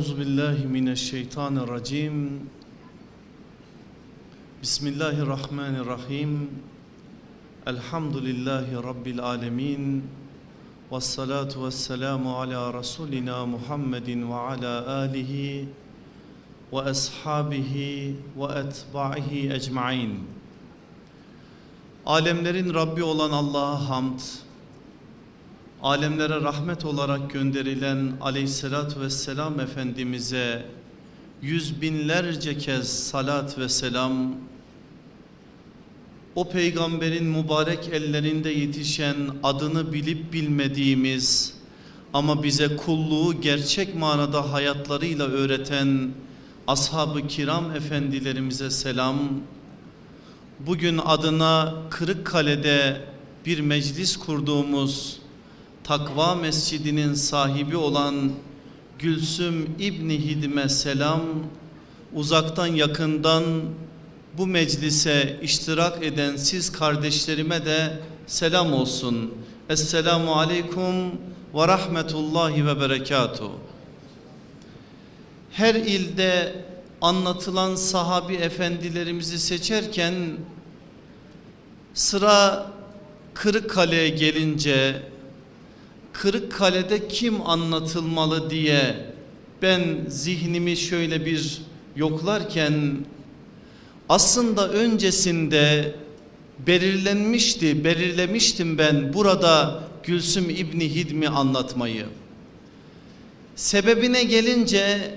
Euzu billahi mineşşeytanirracim. Bismillahirrahmanirrahim. Elhamdülillahi rabbil alamin. Ves salatu vesselamu ala rasulina Muhammedin ve ala alihi ve ashabihi ve etba'ihi ecmaîn. Alemlerin Rabbi olan Allah'a hamd, alemlere rahmet olarak gönderilen aleyhissalatü vesselam Efendimiz'e yüz binlerce kez salat ve selam, o peygamberin mübarek ellerinde yetişen adını bilip bilmediğimiz ama bize kulluğu gerçek manada hayatlarıyla öğreten ashab-ı kiram efendilerimize selam, bugün adına Kırıkkale'de bir meclis kurduğumuz Takva Mescidi'nin sahibi olan Gülsüm İbni Hidim'e selam, uzaktan yakından bu meclise iştirak eden siz kardeşlerime de selam olsun. Esselamu Aleyküm ve Rahmetullahi ve Berekatuhu. Her ilde anlatılan sahabi efendilerimizi seçerken sıra Kırıkkale'ye gelince Kırıkkale'de kim anlatılmalı diye ben zihnimi şöyle bir yoklarken aslında öncesinde belirlenmişti, belirlemiştim ben burada Gülsüm İbni Hidmi anlatmayı. Sebebine gelince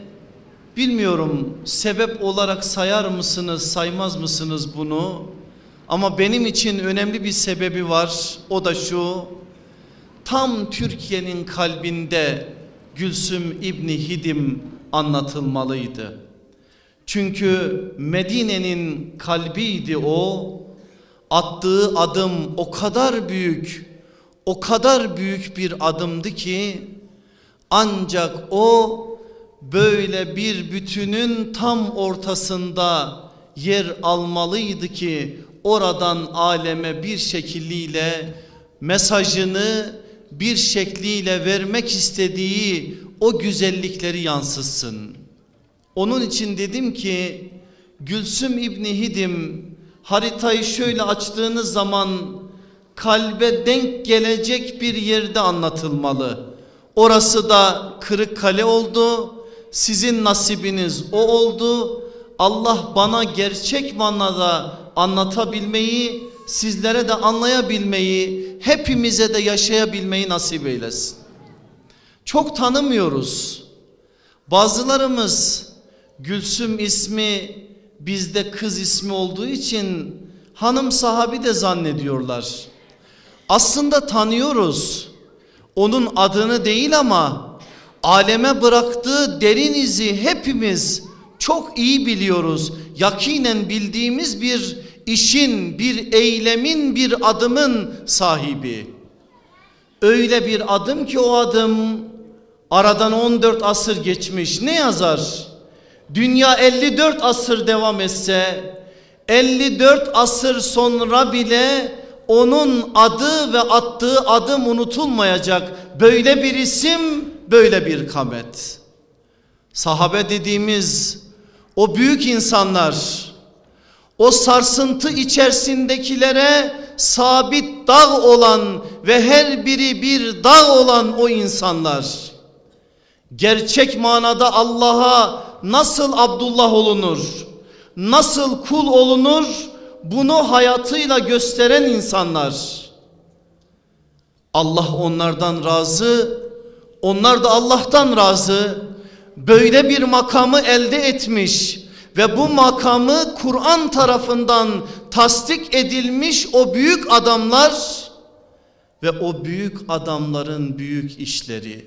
bilmiyorum sebep olarak sayar mısınız, saymaz mısınız bunu? Ama benim için önemli bir sebebi var. O da şu tam Türkiye'nin kalbinde Gülsüm İbni Hidim anlatılmalıydı. Çünkü Medine'nin kalbiydi o. Attığı adım o kadar büyük, o kadar büyük bir adımdı ki ancak o böyle bir bütünün tam ortasında yer almalıydı ki oradan aleme bir şekilliyle mesajını bir şekliyle vermek istediği o güzellikleri yansıtsın. Onun için dedim ki Gülsüm İbni Hidim haritayı şöyle açtığınız zaman kalbe denk gelecek bir yerde anlatılmalı. Orası da Kırıkkale oldu. Sizin nasibiniz o oldu. Allah bana gerçek manada anlatabilmeyi, sizlere de anlayabilmeyi, hepimize de yaşayabilmeyi nasip eylesin. Çok tanımıyoruz. Bazılarımız Gülsüm ismi bizde kız ismi olduğu için hanım sahabi de zannediyorlar. Aslında tanıyoruz. Onun adını değil ama aleme bıraktığı derin izi hepimiz çok iyi biliyoruz. Yakinen bildiğimiz bir işin, bir eylemin, bir adımın sahibi. Öyle bir adım ki o adım aradan 14 asır geçmiş. Ne yazar? Dünya 54 asır devam etse 54 asır sonra bile onun adı ve attığı adım unutulmayacak. Böyle bir isim, böyle bir kamet. Sahabe dediğimiz o büyük insanlar o sarsıntı içerisindekilere sabit dağ olan ve her biri bir dağ olan o insanlar. Gerçek manada Allah'a nasıl Abdullah olunur nasıl kul olunur bunu hayatıyla gösteren insanlar. Allah onlardan razı onlar da Allah'tan razı. Böyle bir makamı elde etmiş ve bu makamı Kur'an tarafından tasdik edilmiş o büyük adamlar ve o büyük adamların büyük işleri.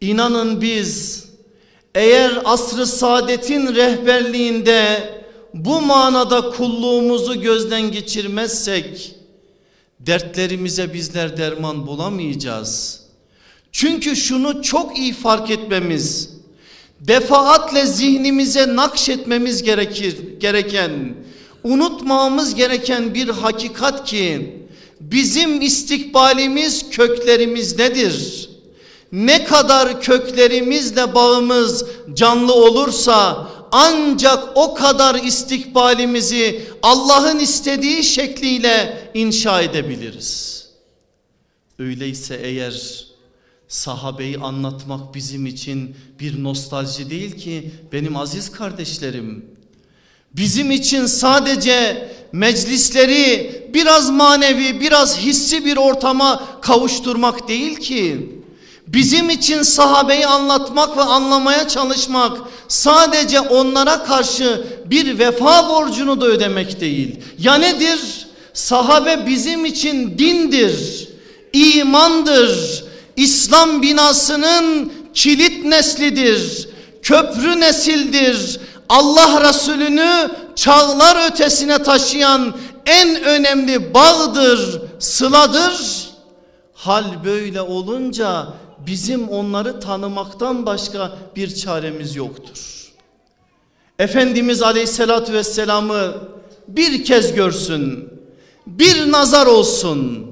İnanın biz eğer asrı saadetin rehberliğinde bu manada kulluğumuzu gözden geçirmezsek dertlerimize bizler derman bulamayacağız. Çünkü şunu çok iyi fark etmemiz defaatle zihnimize nakşetmemiz gerekir gereken unutmamamız gereken bir hakikat ki bizim istikbalimiz köklerimizdedir. Ne kadar köklerimizle bağımız canlı olursa ancak o kadar istikbalimizi Allah'ın istediği şekliyle inşa edebiliriz. Öyleyse eğer sahabeyi anlatmak bizim için bir nostalji değil ki benim aziz kardeşlerim. Bizim için sadece meclisleri biraz manevi biraz hissi bir ortama kavuşturmak değil ki. Bizim için sahabeyi anlatmak ve anlamaya çalışmak sadece onlara karşı bir vefa borcunu da ödemek değil. Ya nedir? Sahabe bizim için dindir, imandır, İslam binasının kilit neslidir, köprü nesildir. Allah Resulü'nü çağlar ötesine taşıyan en önemli bağdır, sıladır. Hal böyle olunca bizim onları tanımaktan başka bir çaremiz yoktur. Efendimiz Aleyhisselatü Vesselam'ı bir kez görsün, bir nazar olsun.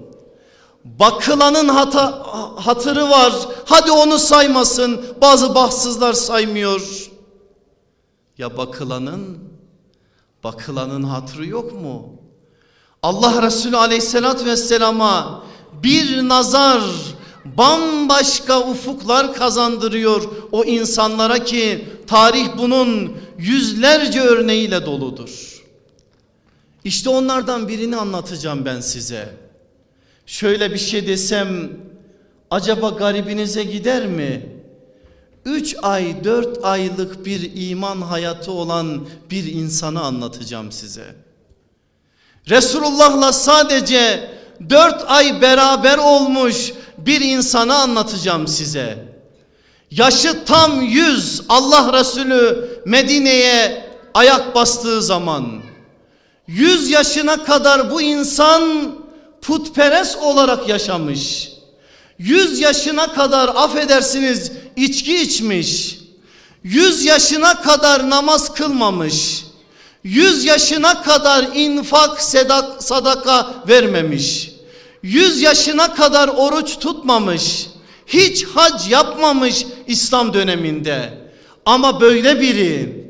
Bakılanın hata, hatırı var, hadi onu saymasın, bazı bahtsızlar saymıyor. Ya bakılanın, bakılanın hatırı yok mu? Allah Resulü Aleyhisselatü Vesselam'a bir nazar, bambaşka ufuklar kazandırıyor o insanlara ki tarih bunun yüzlerce örneğiyle doludur. İşte onlardan birini anlatacağım ben size. Şöyle bir şey desem acaba garibinize gider mi? Üç ay dört aylık bir iman hayatı olan bir insanı anlatacağım size. Resulullah'la sadece dört ay beraber olmuş bir insanı anlatacağım size. Yaşı tam yüz Allah Resulü Medine'ye ayak bastığı zaman yüz yaşına kadar bu insan putperest olarak yaşamış. Yüz yaşına kadar affedersiniz içki içmiş. Yüz yaşına kadar namaz kılmamış. Yüz yaşına kadar infak sedak, sadaka vermemiş. Yüz yaşına kadar oruç tutmamış. Hiç hac yapmamış İslam döneminde. Ama böyle biri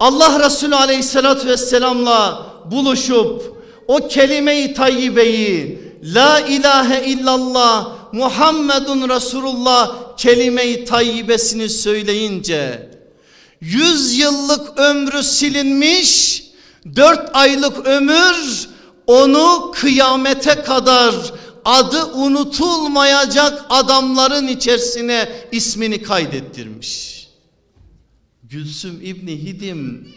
Allah Resulü aleyhissalatü vesselamla buluşup o kelime-i tayyibeyi La ilahe illallah Muhammedun Resulullah kelime-i tayyibesini söyleyince yüz yıllık ömrü silinmiş dört aylık ömür onu kıyamete kadar adı unutulmayacak adamların içerisine ismini kaydettirmiş. Gülsüm İbni Hidim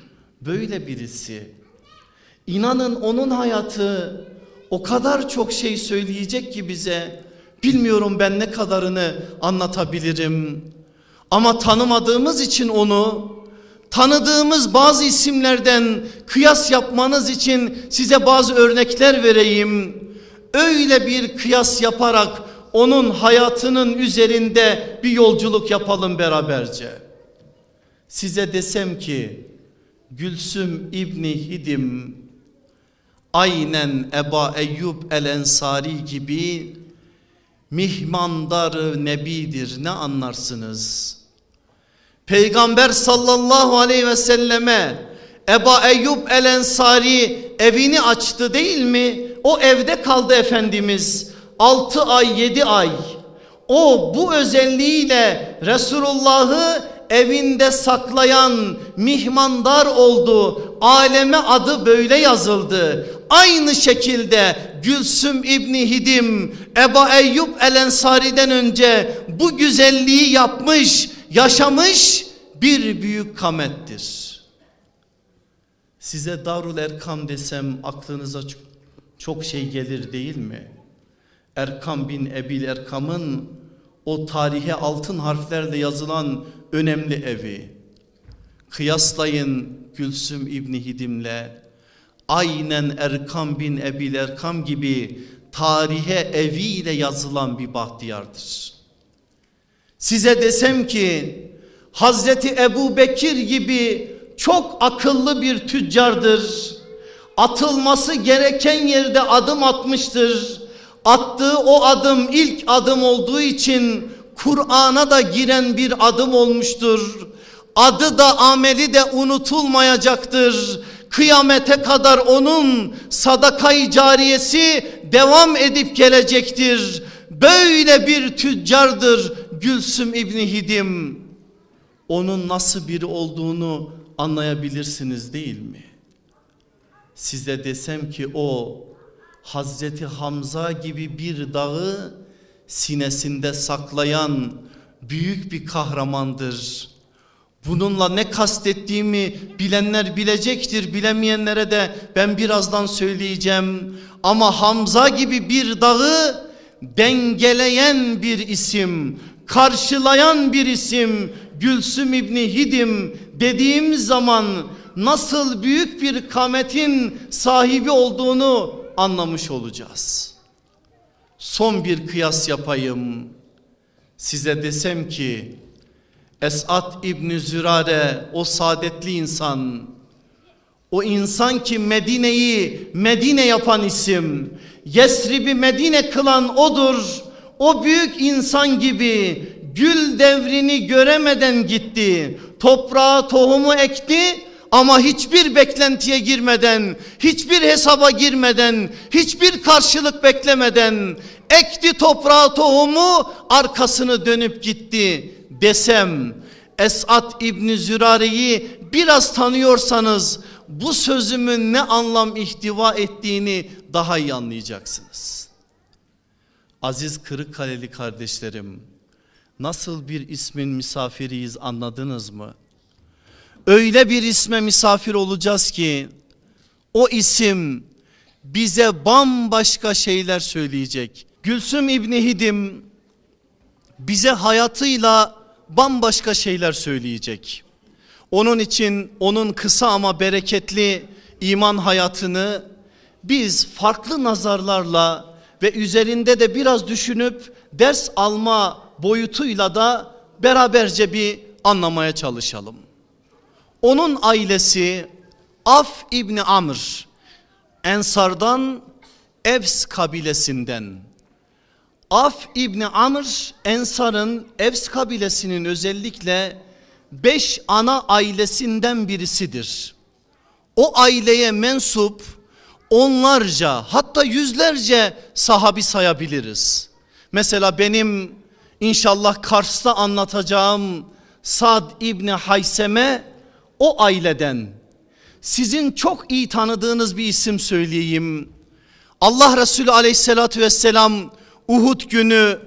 böyle birisi. İnanın onun hayatı o kadar çok şey söyleyecek ki bize. Bilmiyorum ben ne kadarını anlatabilirim. Ama tanımadığımız için onu tanıdığımız bazı isimlerden kıyas yapmanız için size bazı örnekler vereyim. Öyle bir kıyas yaparak onun hayatının üzerinde bir yolculuk yapalım beraberce. Size desem ki Gülsüm İbni Hidim aynen Eba Eyyub el Ensari gibi mihmandarı nebidir ne anlarsınız? Peygamber sallallahu aleyhi ve selleme Eba Eyyub el Ensari evini açtı değil mi? O evde kaldı Efendimiz 6 ay 7 ay. O bu özelliğiyle Resulullah'ı evinde saklayan mihmandar oldu. Aleme adı böyle yazıldı. Aynı şekilde Gülsüm İbni Hidim Eba Eyyub El Ensari'den önce bu güzelliği yapmış, yaşamış bir büyük kamettir. Size Darul Erkam desem aklınıza çok şey gelir değil mi? Erkam bin Ebil Erkam'ın o tarihe altın harflerle yazılan önemli evi. Kıyaslayın Gülsüm İbni Hidim'le aynen Erkam bin Ebil Erkam gibi tarihe eviyle yazılan bir bahtiyardır. Size desem ki Hazreti Ebu Bekir gibi çok akıllı bir tüccardır. Atılması gereken yerde adım atmıştır. Attığı o adım ilk adım olduğu için Kur'an'a da giren bir adım olmuştur. Adı da ameli de unutulmayacaktır. Kıyamete kadar onun sadakayı cariyesi devam edip gelecektir. Böyle bir tüccardır Gülsüm İbni Hidim. Onun nasıl biri olduğunu anlayabilirsiniz değil mi? Size desem ki o Hazreti Hamza gibi bir dağı sinesinde saklayan büyük bir kahramandır. Bununla ne kastettiğimi bilenler bilecektir. Bilemeyenlere de ben birazdan söyleyeceğim. Ama Hamza gibi bir dağı dengeleyen bir isim, karşılayan bir isim Gülsüm İbni Hidim dediğim zaman nasıl büyük bir kametin sahibi olduğunu anlamış olacağız. Son bir kıyas yapayım. Size desem ki Esat İbni Zürare o saadetli insan. O insan ki Medine'yi Medine yapan isim Yesrib'i Medine kılan odur. O büyük insan gibi gül devrini göremeden gitti toprağa tohumu ekti ama hiçbir beklentiye girmeden, hiçbir hesaba girmeden, hiçbir karşılık beklemeden ekti toprağa tohumu arkasını dönüp gitti desem Esat İbni Zürare'yi biraz tanıyorsanız bu sözümün ne anlam ihtiva ettiğini daha iyi anlayacaksınız. Aziz Kırıkkaleli kardeşlerim nasıl bir ismin misafiriyiz anladınız mı? Öyle bir isme misafir olacağız ki o isim bize bambaşka şeyler söyleyecek. Gülsüm İbni Hidim bize hayatıyla bambaşka şeyler söyleyecek. Onun için onun kısa ama bereketli iman hayatını biz farklı nazarlarla ve üzerinde de biraz düşünüp ders alma boyutuyla da beraberce bir anlamaya çalışalım. Onun ailesi Af İbni Amr Ensardan Evs kabilesinden Af İbni Amr Ensar'ın Evs kabilesinin özellikle beş ana ailesinden birisidir. O aileye mensup onlarca hatta yüzlerce sahabi sayabiliriz. Mesela benim inşallah Kars'ta anlatacağım Sad İbni Hayseme o aileden. Sizin çok iyi tanıdığınız bir isim söyleyeyim. Allah Resulü aleyhissalatü vesselam Uhud günü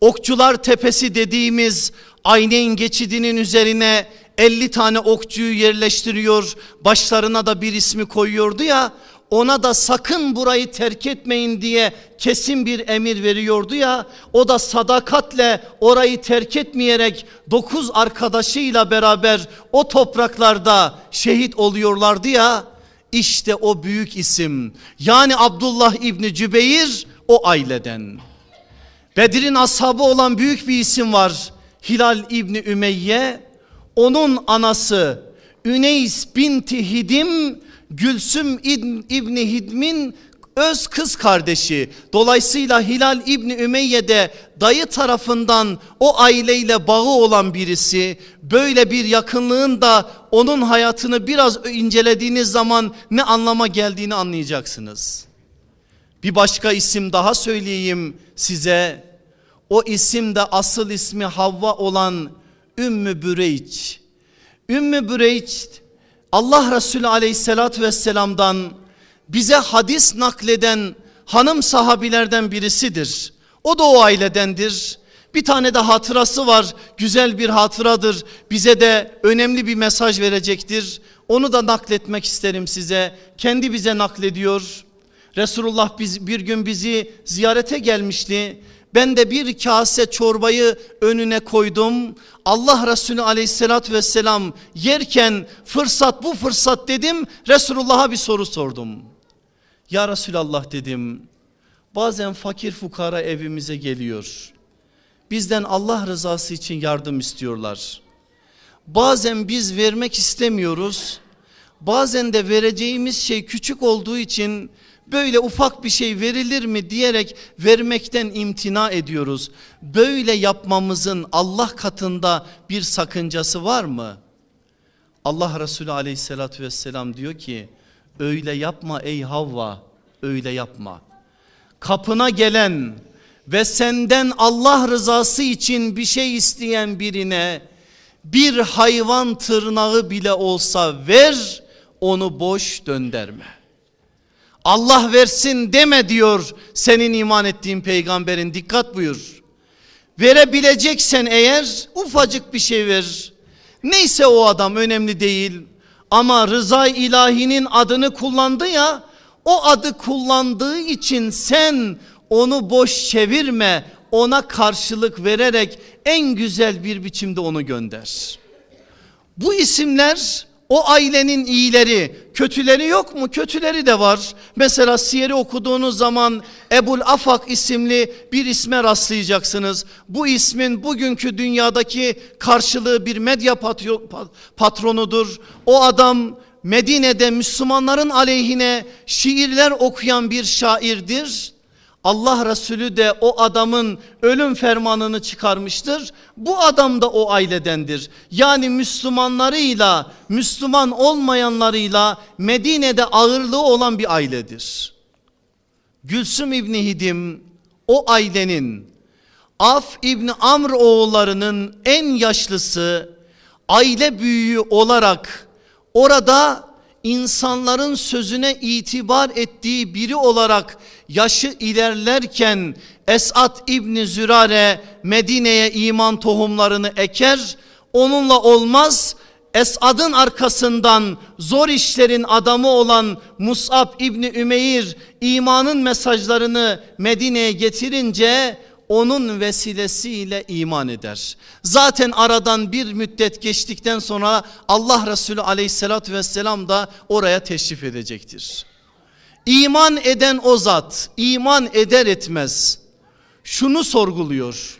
okçular tepesi dediğimiz Ayneyn geçidinin üzerine 50 tane okçuyu yerleştiriyor. Başlarına da bir ismi koyuyordu ya. Ona da sakın burayı terk etmeyin diye kesin bir emir veriyordu ya. O da sadakatle orayı terk etmeyerek dokuz arkadaşıyla beraber o topraklarda şehit oluyorlardı ya. İşte o büyük isim yani Abdullah İbni Cübeyr o aileden. Bedir'in ashabı olan büyük bir isim var. Hilal İbni Ümeyye onun anası Üneys binti Hidim Gülsüm İbni Hidm'in öz kız kardeşi. Dolayısıyla Hilal İbni Ümeyye de dayı tarafından o aileyle bağı olan birisi. Böyle bir yakınlığın da onun hayatını biraz incelediğiniz zaman ne anlama geldiğini anlayacaksınız. Bir başka isim daha söyleyeyim size. O isim de asıl ismi Havva olan Ümmü Büreyç. Ümmü Büreyç Allah Resulü aleyhissalatü vesselamdan bize hadis nakleden hanım sahabilerden birisidir. O da o ailedendir. Bir tane de hatırası var. Güzel bir hatıradır. Bize de önemli bir mesaj verecektir. Onu da nakletmek isterim size. Kendi bize naklediyor. Resulullah biz, bir gün bizi ziyarete gelmişti. Ben de bir kase çorbayı önüne koydum. Allah Resulü aleyhissalatü vesselam yerken fırsat bu fırsat dedim. Resulullah'a bir soru sordum. Ya Resulallah dedim bazen fakir fukara evimize geliyor. Bizden Allah rızası için yardım istiyorlar. Bazen biz vermek istemiyoruz. Bazen de vereceğimiz şey küçük olduğu için böyle ufak bir şey verilir mi diyerek vermekten imtina ediyoruz. Böyle yapmamızın Allah katında bir sakıncası var mı? Allah Resulü aleyhissalatü vesselam diyor ki öyle yapma ey Havva öyle yapma. Kapına gelen ve senden Allah rızası için bir şey isteyen birine bir hayvan tırnağı bile olsa ver onu boş dönderme. Allah versin deme diyor senin iman ettiğin peygamberin dikkat buyur. Verebileceksen eğer ufacık bir şey ver. Neyse o adam önemli değil ama rıza ilahinin adını kullandı ya o adı kullandığı için sen onu boş çevirme ona karşılık vererek en güzel bir biçimde onu gönder. Bu isimler o ailenin iyileri, kötüleri yok mu? Kötüleri de var. Mesela Siyer'i okuduğunuz zaman Ebul Afak isimli bir isme rastlayacaksınız. Bu ismin bugünkü dünyadaki karşılığı bir medya patronudur. O adam Medine'de Müslümanların aleyhine şiirler okuyan bir şairdir. Allah Resulü de o adamın ölüm fermanını çıkarmıştır. Bu adam da o ailedendir. Yani Müslümanlarıyla Müslüman olmayanlarıyla Medine'de ağırlığı olan bir ailedir. Gülsüm İbni Hidim o ailenin Af İbni Amr oğullarının en yaşlısı aile büyüğü olarak orada insanların sözüne itibar ettiği biri olarak yaşı ilerlerken Esat İbni Zürare Medine'ye iman tohumlarını eker. Onunla olmaz Esad'ın arkasından zor işlerin adamı olan Musab İbni Ümeyr imanın mesajlarını Medine'ye getirince onun vesilesiyle iman eder. Zaten aradan bir müddet geçtikten sonra Allah Resulü aleyhissalatü vesselam da oraya teşrif edecektir. İman eden o zat iman eder etmez şunu sorguluyor.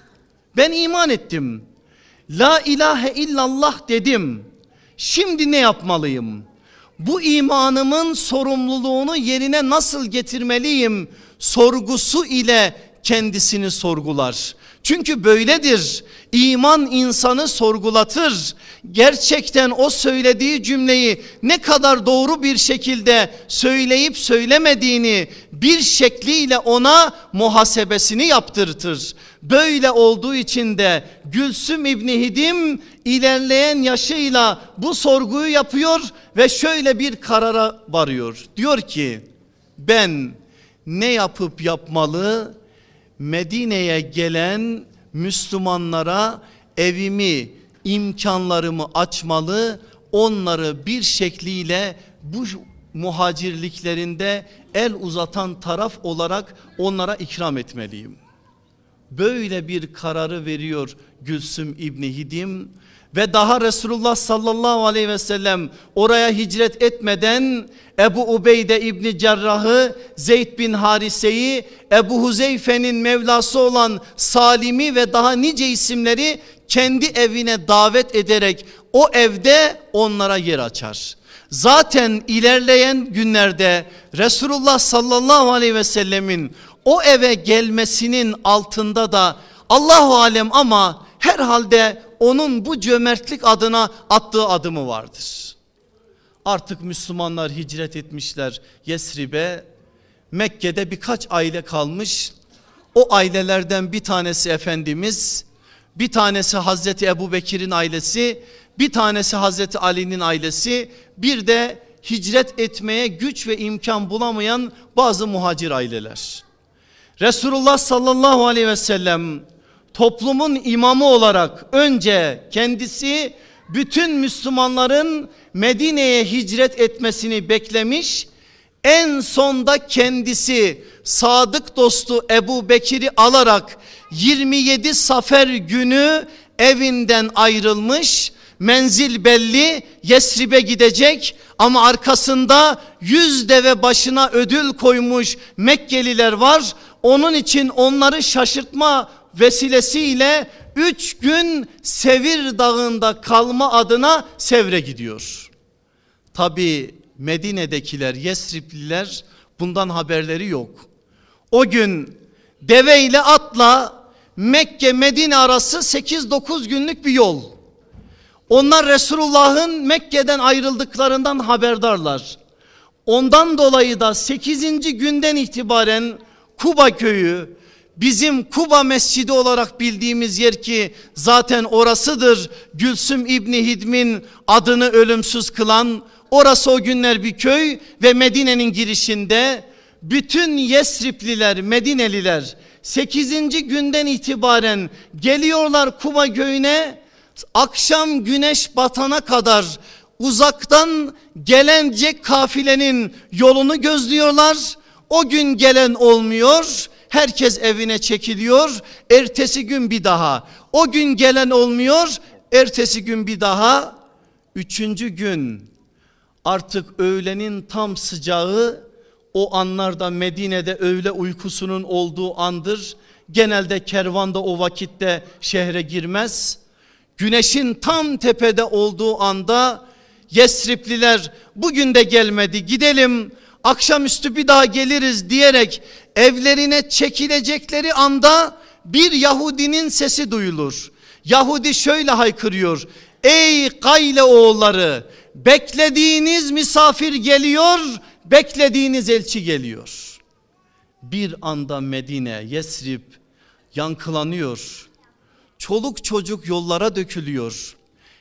Ben iman ettim. La ilahe illallah dedim. Şimdi ne yapmalıyım? Bu imanımın sorumluluğunu yerine nasıl getirmeliyim sorgusu ile kendisini sorgular. Çünkü böyledir. İman insanı sorgulatır. Gerçekten o söylediği cümleyi ne kadar doğru bir şekilde söyleyip söylemediğini bir şekliyle ona muhasebesini yaptırtır. Böyle olduğu için de Gülsüm İbni Hidim ilerleyen yaşıyla bu sorguyu yapıyor ve şöyle bir karara varıyor. Diyor ki ben ne yapıp yapmalı Medine'ye gelen Müslümanlara evimi, imkanlarımı açmalı, onları bir şekliyle bu muhacirliklerinde el uzatan taraf olarak onlara ikram etmeliyim. Böyle bir kararı veriyor Gülsüm İbni Hidim ve daha Resulullah sallallahu aleyhi ve sellem oraya hicret etmeden Ebu Ubeyde İbni Cerrah'ı Zeyd bin Harise'yi Ebu Huzeyfe'nin Mevlası olan Salim'i ve daha nice isimleri kendi evine davet ederek o evde onlara yer açar. Zaten ilerleyen günlerde Resulullah sallallahu aleyhi ve sellemin o eve gelmesinin altında da Allahu alem ama herhalde onun bu cömertlik adına attığı adımı vardır. Artık Müslümanlar hicret etmişler Yesrib'e. Mekke'de birkaç aile kalmış. O ailelerden bir tanesi Efendimiz, bir tanesi Hazreti Ebu Bekir'in ailesi, bir tanesi Hazreti Ali'nin ailesi, bir de hicret etmeye güç ve imkan bulamayan bazı muhacir aileler. Resulullah sallallahu aleyhi ve sellem toplumun imamı olarak önce kendisi bütün Müslümanların Medine'ye hicret etmesini beklemiş. En sonda kendisi sadık dostu Ebu Bekir'i alarak 27 Safer günü evinden ayrılmış. Menzil belli Yesrib'e gidecek ama arkasında yüz deve başına ödül koymuş Mekkeliler var. Onun için onları şaşırtma vesilesiyle üç gün Sevir dağında kalma adına Sevr'e gidiyor. Tabi Medine'dekiler Yesripliler Bundan haberleri yok. O gün deve ile atla Mekke Medine arası 8-9 günlük bir yol. Onlar Resulullah'ın Mekke'den ayrıldıklarından haberdarlar. Ondan dolayı da 8. günden itibaren Kuba köyü bizim Kuba Mescidi olarak bildiğimiz yer ki zaten orasıdır. Gülsüm İbni Hidm'in adını ölümsüz kılan orası o günler bir köy ve Medine'nin girişinde bütün Yesripliler, Medineliler 8. günden itibaren geliyorlar Kuba köyüne. Akşam güneş batana kadar uzaktan gelenecek kafilenin yolunu gözlüyorlar. O gün gelen olmuyor. Herkes evine çekiliyor. Ertesi gün bir daha. O gün gelen olmuyor. Ertesi gün bir daha. Üçüncü gün artık öğlenin tam sıcağı o anlarda Medine'de öğle uykusunun olduğu andır. Genelde kervan da o vakitte şehre girmez. Güneşin tam tepede olduğu anda Yesripliler bugün de gelmedi gidelim akşamüstü bir daha geliriz diyerek evlerine çekilecekleri anda bir Yahudinin sesi duyulur. Yahudi şöyle haykırıyor. Ey Kayle oğulları beklediğiniz misafir geliyor beklediğiniz elçi geliyor. Bir anda Medine Yesrib yankılanıyor. Çoluk çocuk yollara dökülüyor.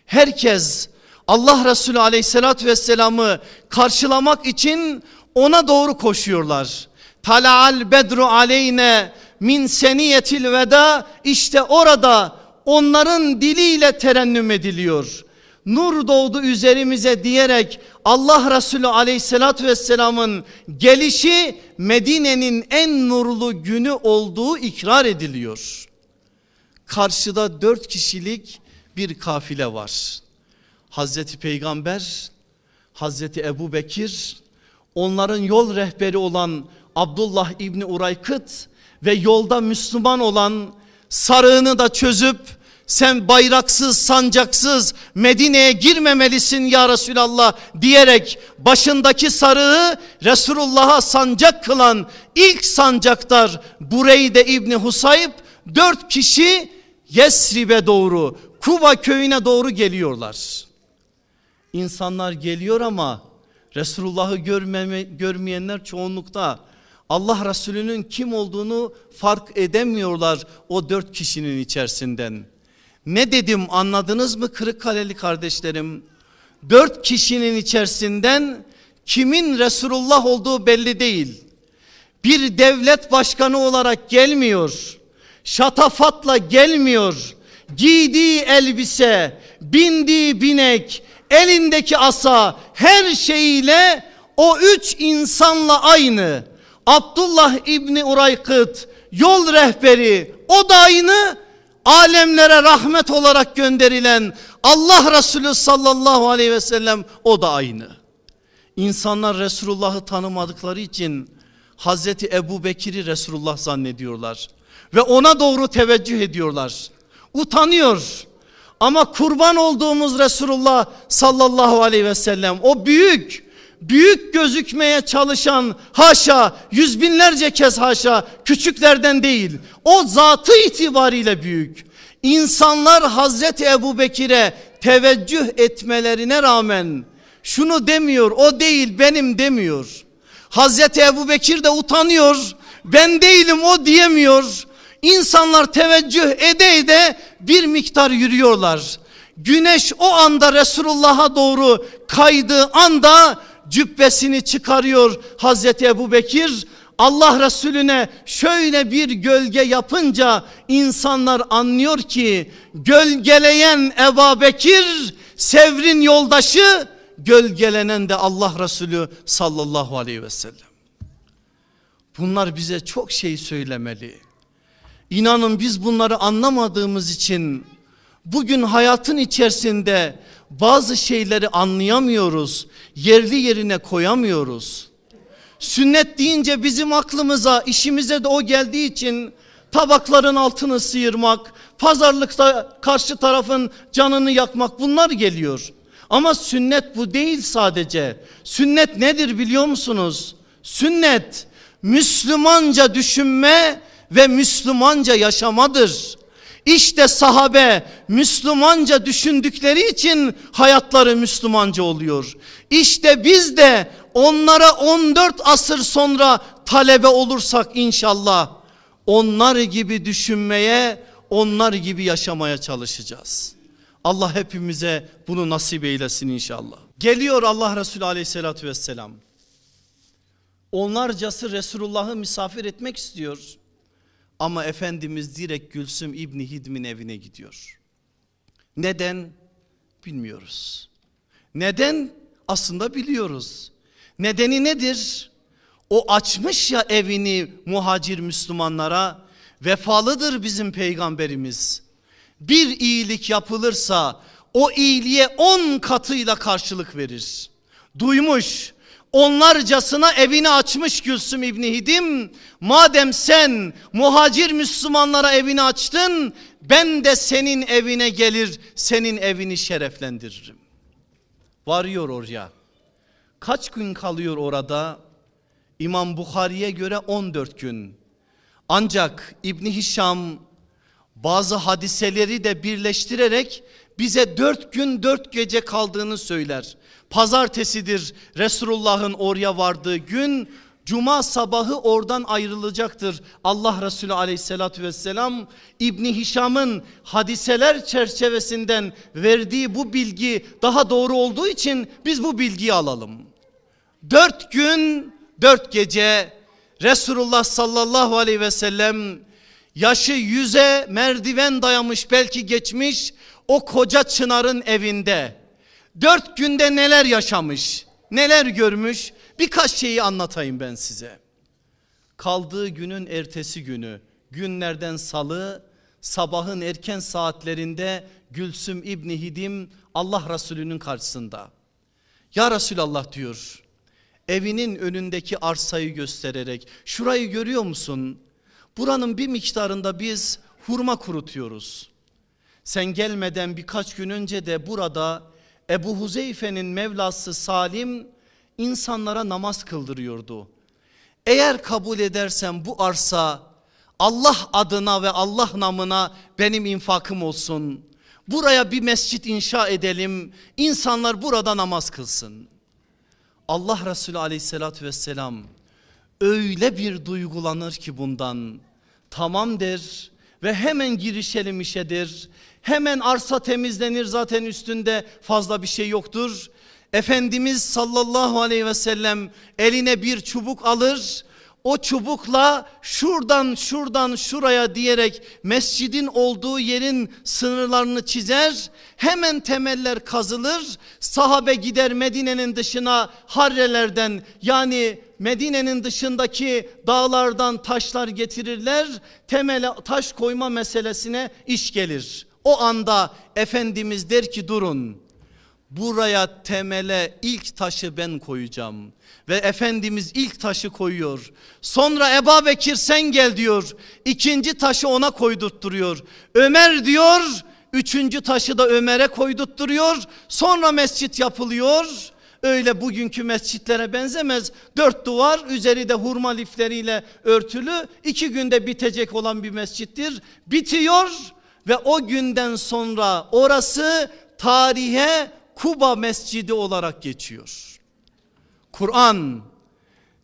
Herkes Allah Resulü aleyhissalatü vesselamı karşılamak için ona doğru koşuyorlar. Tala'al bedru aleyne min seniyetil veda işte orada onların diliyle terennüm ediliyor. Nur doğdu üzerimize diyerek Allah Resulü aleyhissalatü vesselamın gelişi Medine'nin en nurlu günü olduğu ikrar ediliyor. Karşıda dört kişilik bir kafile var. Hazreti Peygamber, Hazreti Ebu Bekir, onların yol rehberi olan Abdullah İbni Uraykıt ve yolda Müslüman olan sarığını da çözüp sen bayraksız sancaksız Medine'ye girmemelisin ya Resulallah diyerek başındaki sarığı Resulullah'a sancak kılan ilk sancaktar Bureyde İbni Husayb dört kişi Yesrib'e doğru Kuba köyüne doğru geliyorlar. İnsanlar geliyor ama Resulullah'ı görmeyenler çoğunlukta Allah Resulü'nün kim olduğunu fark edemiyorlar o dört kişinin içerisinden. Ne dedim anladınız mı Kırıkkaleli kardeşlerim? Dört kişinin içerisinden kimin Resulullah olduğu belli değil. Bir devlet başkanı olarak gelmiyor. Şatafatla gelmiyor. Giydiği elbise, bindiği binek, elindeki asa her şeyiyle o üç insanla aynı. Abdullah İbni Uraykıt yol rehberi o da aynı alemlere rahmet olarak gönderilen Allah Resulü sallallahu aleyhi ve sellem o da aynı. İnsanlar Resulullah'ı tanımadıkları için Hazreti Ebu Bekir'i Resulullah zannediyorlar. Ve ona doğru teveccüh ediyorlar. Utanıyor. Ama kurban olduğumuz Resulullah sallallahu aleyhi ve sellem o büyük büyük gözükmeye çalışan haşa yüz binlerce kez haşa küçüklerden değil o zatı itibariyle büyük. İnsanlar Hazreti Ebu Bekir'e teveccüh etmelerine rağmen şunu demiyor o değil benim demiyor. Hazreti Ebu Bekir de utanıyor ben değilim o diyemiyor. İnsanlar teveccüh ede ede bir miktar yürüyorlar. Güneş o anda Resulullah'a doğru kaydığı anda cübbesini çıkarıyor Hazreti Ebu Bekir. Allah Resulüne şöyle bir gölge yapınca insanlar anlıyor ki gölgeleyen Ebu Bekir Sevr'in yoldaşı gölgelenen de Allah Resulü sallallahu aleyhi ve sellem. Bunlar bize çok şey söylemeli. İnanın biz bunları anlamadığımız için bugün hayatın içerisinde bazı şeyleri anlayamıyoruz. Yerli yerine koyamıyoruz. Sünnet deyince bizim aklımıza işimize de o geldiği için tabakların altını sıyırmak, pazarlıkta karşı tarafın canını yakmak bunlar geliyor. Ama sünnet bu değil sadece. Sünnet nedir biliyor musunuz? Sünnet Müslümanca düşünme ve Müslümanca yaşamadır. İşte sahabe Müslümanca düşündükleri için hayatları Müslümanca oluyor. İşte biz de onlara 14 asır sonra talebe olursak inşallah onlar gibi düşünmeye, onlar gibi yaşamaya çalışacağız. Allah hepimize bunu nasip eylesin inşallah. Geliyor Allah Resulü aleyhissalatü vesselam. Onlarcası Resulullah'ı misafir etmek istiyor. Ama Efendimiz direkt Gülsüm İbni Hidm'in evine gidiyor. Neden? Bilmiyoruz. Neden? Aslında biliyoruz. Nedeni nedir? O açmış ya evini muhacir Müslümanlara vefalıdır bizim peygamberimiz. Bir iyilik yapılırsa o iyiliğe on katıyla karşılık verir. Duymuş onlarcasına evini açmış Gülsüm İbni Hidim. Madem sen muhacir Müslümanlara evini açtın ben de senin evine gelir senin evini şereflendiririm. Varıyor oraya. Kaç gün kalıyor orada? İmam Bukhari'ye göre 14 gün. Ancak İbni Hişam bazı hadiseleri de birleştirerek bize dört gün dört gece kaldığını söyler. Pazartesidir Resulullah'ın oraya vardığı gün. Cuma sabahı oradan ayrılacaktır. Allah Resulü aleyhissalatü vesselam İbni Hişam'ın hadiseler çerçevesinden verdiği bu bilgi daha doğru olduğu için biz bu bilgiyi alalım. Dört gün dört gece Resulullah sallallahu aleyhi ve sellem yaşı yüze merdiven dayamış belki geçmiş o koca çınarın evinde dört günde neler yaşamış neler görmüş birkaç şeyi anlatayım ben size. Kaldığı günün ertesi günü günlerden salı sabahın erken saatlerinde Gülsüm İbni Hidim Allah Resulü'nün karşısında. Ya Resulallah diyor evinin önündeki arsayı göstererek şurayı görüyor musun? Buranın bir miktarında biz hurma kurutuyoruz. Sen gelmeden birkaç gün önce de burada Ebu Huzeyfe'nin Mevlası Salim insanlara namaz kıldırıyordu. Eğer kabul edersen bu arsa Allah adına ve Allah namına benim infakım olsun. Buraya bir mescit inşa edelim. İnsanlar burada namaz kılsın. Allah Resulü aleyhissalatü vesselam öyle bir duygulanır ki bundan tamam der ve hemen girişelim işedir. Hemen arsa temizlenir zaten üstünde fazla bir şey yoktur. Efendimiz sallallahu aleyhi ve sellem eline bir çubuk alır o çubukla şuradan şuradan şuraya diyerek mescidin olduğu yerin sınırlarını çizer. Hemen temeller kazılır. Sahabe gider Medine'nin dışına harrelerden yani Medine'nin dışındaki dağlardan taşlar getirirler. Temele taş koyma meselesine iş gelir. O anda Efendimiz der ki durun buraya temele ilk taşı ben koyacağım. Ve Efendimiz ilk taşı koyuyor. Sonra Eba Bekir sen gel diyor. İkinci taşı ona koydurtturuyor. Ömer diyor. Üçüncü taşı da Ömer'e koydurtturuyor. Sonra mescit yapılıyor. Öyle bugünkü mescitlere benzemez. Dört duvar üzeri de hurma lifleriyle örtülü. iki günde bitecek olan bir mescittir. Bitiyor ve o günden sonra orası tarihe Kuba Mescidi olarak geçiyor. Kur'an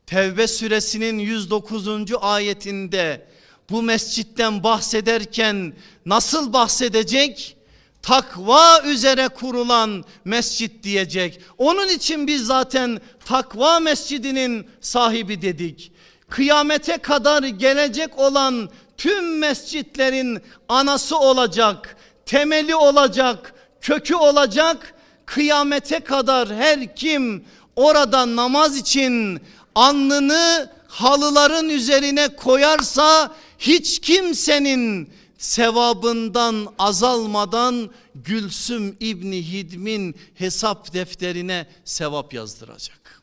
Tevbe suresinin 109. ayetinde bu mescitten bahsederken nasıl bahsedecek? Takva üzere kurulan mescit diyecek. Onun için biz zaten takva mescidinin sahibi dedik. Kıyamete kadar gelecek olan tüm mescitlerin anası olacak, temeli olacak, kökü olacak. Kıyamete kadar her kim orada namaz için alnını halıların üzerine koyarsa hiç kimsenin sevabından azalmadan Gülsüm İbni Hidm'in hesap defterine sevap yazdıracak.